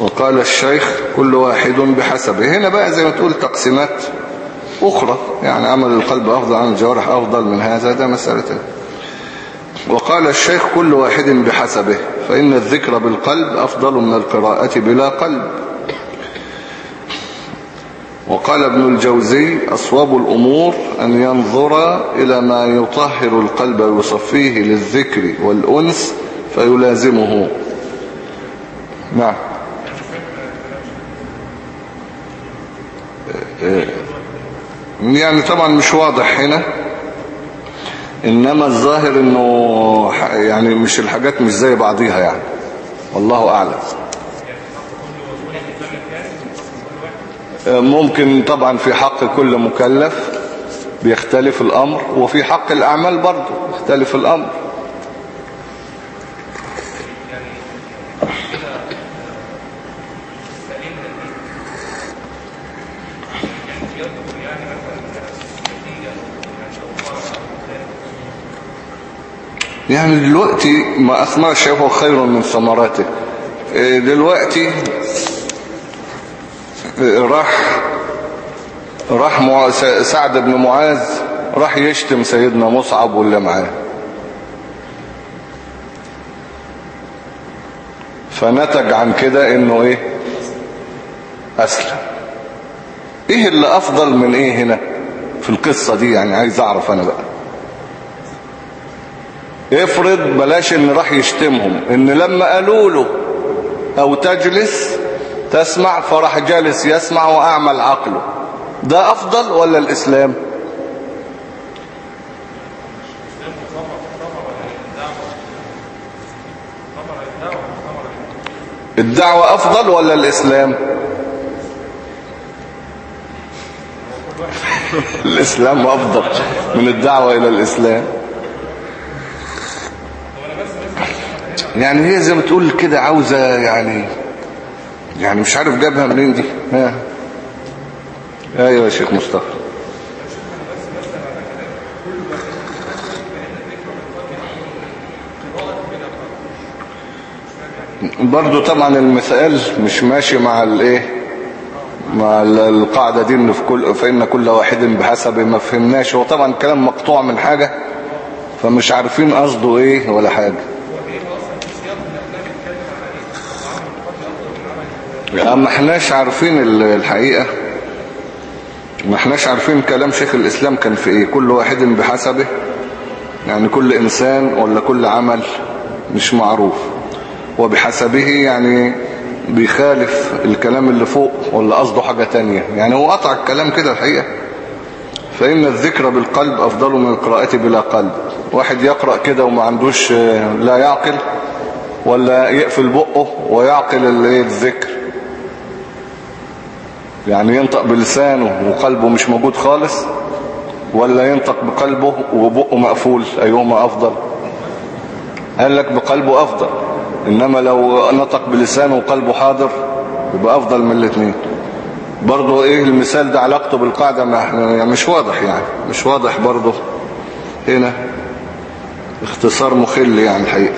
وقال الشيخ كل واحد بحسبه. هنا بقى زي ما تقول تقسيمات. أخرى. يعني عمل القلب أفضل عن الجوارح أفضل من هذا ده مسألة وقال الشيخ كل واحد بحسبه فإن الذكر بالقلب أفضل من القراءة بلا قلب. وقال ابن الجوزي أصواب الأمور أن ينظر إلى ما يطهر القلب ويصفيه للذكر والأنس فيلازمه. نعم. يعني طبعا مش واضح هنا. إنما الظاهر إنه ح- يعني مش الحاجات مش زي بعضيها يعني. والله أعلم. ممكن طبعا في حق كل مكلف بيختلف الأمر وفي حق الأعمال برضه يختلف الأمر. يعني دلوقتي ما أثمر الشيء هو خير من ثمراته. إيه دلوقتي راح راح سعد بن معاذ راح يشتم سيدنا مصعب واللي معاه؟ فنتج عن كده إنه إيه؟ أسلم. إيه اللي أفضل من إيه هنا في القصة دي يعني؟ عايز أعرف أنا بقى. افرض بلاش إن راح يشتمهم إن لما قالوا له أو تجلس تسمع فراح جالس يسمع وأعمل عقله. ده أفضل ولا الإسلام؟ الدعوة أفضل ولا الإسلام؟ الإسلام أفضل من الدعوة إلى الإسلام. يعني هي زي ما تقول كده عاوزة يعني يعني مش عارف جابها منين دي. ها أيوه يا شيخ مصطفى. برضو طبعا المثال مش ماشي مع الإيه مع ال- القاعدة دي إن في كل فإن كل واحد بحسب ما فهمناش. هو طبعا كلام مقطوع من حاجة فمش عارفين قصده إيه ولا حاجة. ما إحناش عارفين ال- الحقيقة. ما إحناش عارفين كلام شيخ الإسلام كان في إيه. كل واحد بحسبه. يعني كل إنسان ولا كل عمل مش معروف. وبحسبه يعني بيخالف الكلام اللي فوق ولا قصده حاجة تانية. يعني هو قطع الكلام كده الحقيقة. فإن الذكر بالقلب أفضل من القراءة بلا قلب. واحد يقرأ كده وما عندوش آه، لا يعقل ولا يقفل بقه ويعقل ال- الذكر. يعني ينطق بلسانه وقلبه مش موجود خالص ولا ينطق بقلبه وبقه مقفول أيهما أفضل؟ قال لك بقلبه أفضل إنما لو نطق بلسانه وقلبه حاضر يبقى أفضل من الاثنين برضه إيه المثال ده علاقته بالقاعدة؟ ما إحنا يعني مش واضح يعني مش واضح برضه. هنا اختصار مخل يعني الحقيقة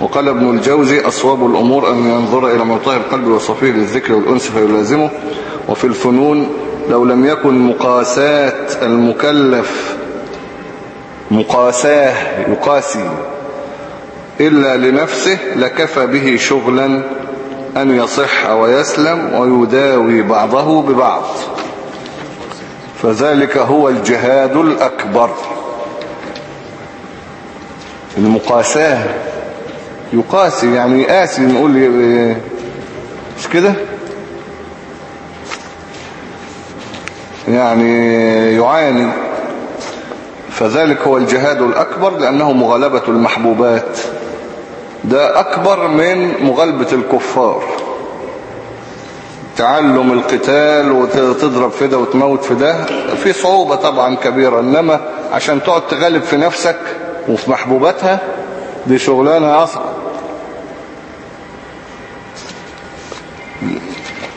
وقال ابن الجوزي أصواب الأمور أن ينظر إلى موطئ القلب وصفيه للذكر والأنس فيلازمه. وفي الفنون لو لم يكن مقاسات المكلف مقاساه يقاسي إلا لنفسه لكفى به شغلا أن يصح ويسلم ويداوي بعضه ببعض. فذلك هو الجهاد الأكبر. المقاساه يقاسي يعني يقاسي نقول مش كده؟ يعني يعاني. فذلك هو الجهاد الأكبر لأنه مغالبة المحبوبات. ده أكبر من مغالبة الكفار. تعلم القتال وتضرب في ده وتموت في ده في صعوبة طبعا كبيرة. إنما عشان تقعد تغالب في نفسك وفي محبوباتها دي شغلانة أصلا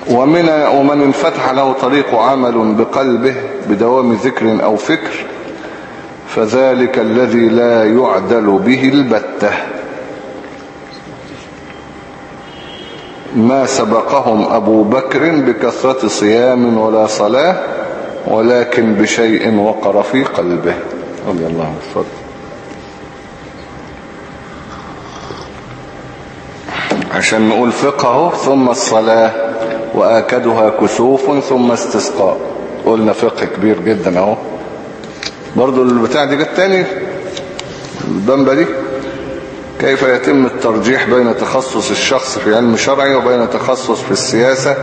ومن ومن انفتح له طريق عمل بقلبه بدوام ذكر أو فكر فذلك الذي لا يعدل به البتة. ما سبقهم أبو بكر بكثرة صيام ولا صلاة ولكن بشيء وقر في قلبه. رضي الله عنه. عشان نقول فقهه ثم الصلاة. وآكدها كسوف ثم استسقاء قلنا فقه كبير جدا أهو. برضو البتاع دي جت تاني؟ البنبة دي؟ كيف يتم الترجيح بين تخصص الشخص في علم شرعي وبين تخصص في السياسة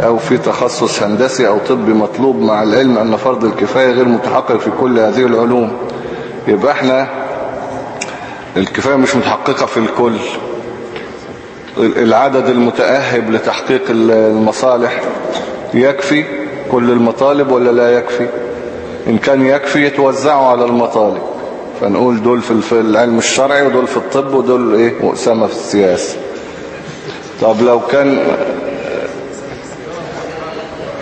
أو في تخصص هندسي أو طبي مطلوب مع العلم أن فرض الكفاية غير متحقق في كل هذه العلوم؟ يبقى إحنا الكفاية مش متحققة في الكل. العدد المتأهب لتحقيق المصالح يكفي كل المطالب ولا لا يكفي؟ إن كان يكفي يتوزعوا على المطالب. فنقول دول في العلم الشرعي ودول في الطب ودول إيه؟ وأسامة في السياسة. طب لو كان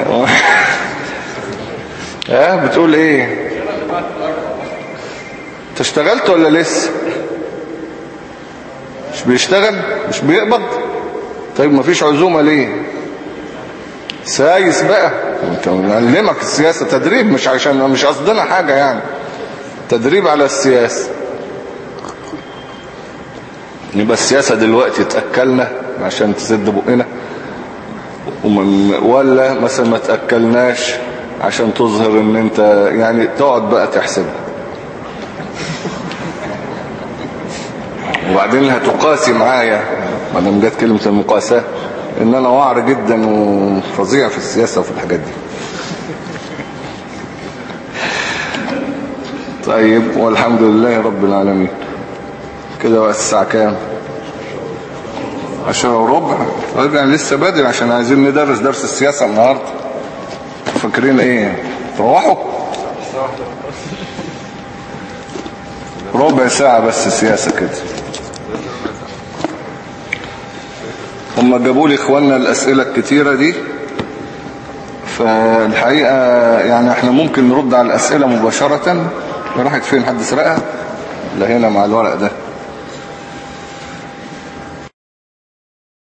آه بتقول إيه؟ أنت اشتغلت ولا لسه؟ مش بيشتغل مش بيقبض. طيب ما فيش عزومة ليه؟ سايس بقى. نعلمك السياسة تدريب مش عشان مش قصدنا حاجة يعني. تدريب على السياسة. يبقى السياسة دلوقتي تأكلنا عشان تسد بقنا. ولا مثلا ما تأكلناش عشان تظهر إن أنت يعني تقعد بقى تحسبها. وبعدين هتقاسي معايا. ما دام جت كلمة المقاساة إن أنا وعر جدا وفظيع في السياسة وفي الحاجات دي. طيب والحمد لله رب العالمين. كده بقى الساعة كام؟ عشرة وربع. طيب يعني لسه بدري عشان عايزين ندرس درس السياسة النهاردة. فاكرين إيه؟ تروحوا؟ ربع ساعة بس سياسة كده. هم جابوا لي إخواننا الأسئلة الكتيرة دي فالحقيقة يعني إحنا ممكن نرد على الأسئلة مباشرة. راحت فين حد سرقها؟ لا هنا مع الورق ده.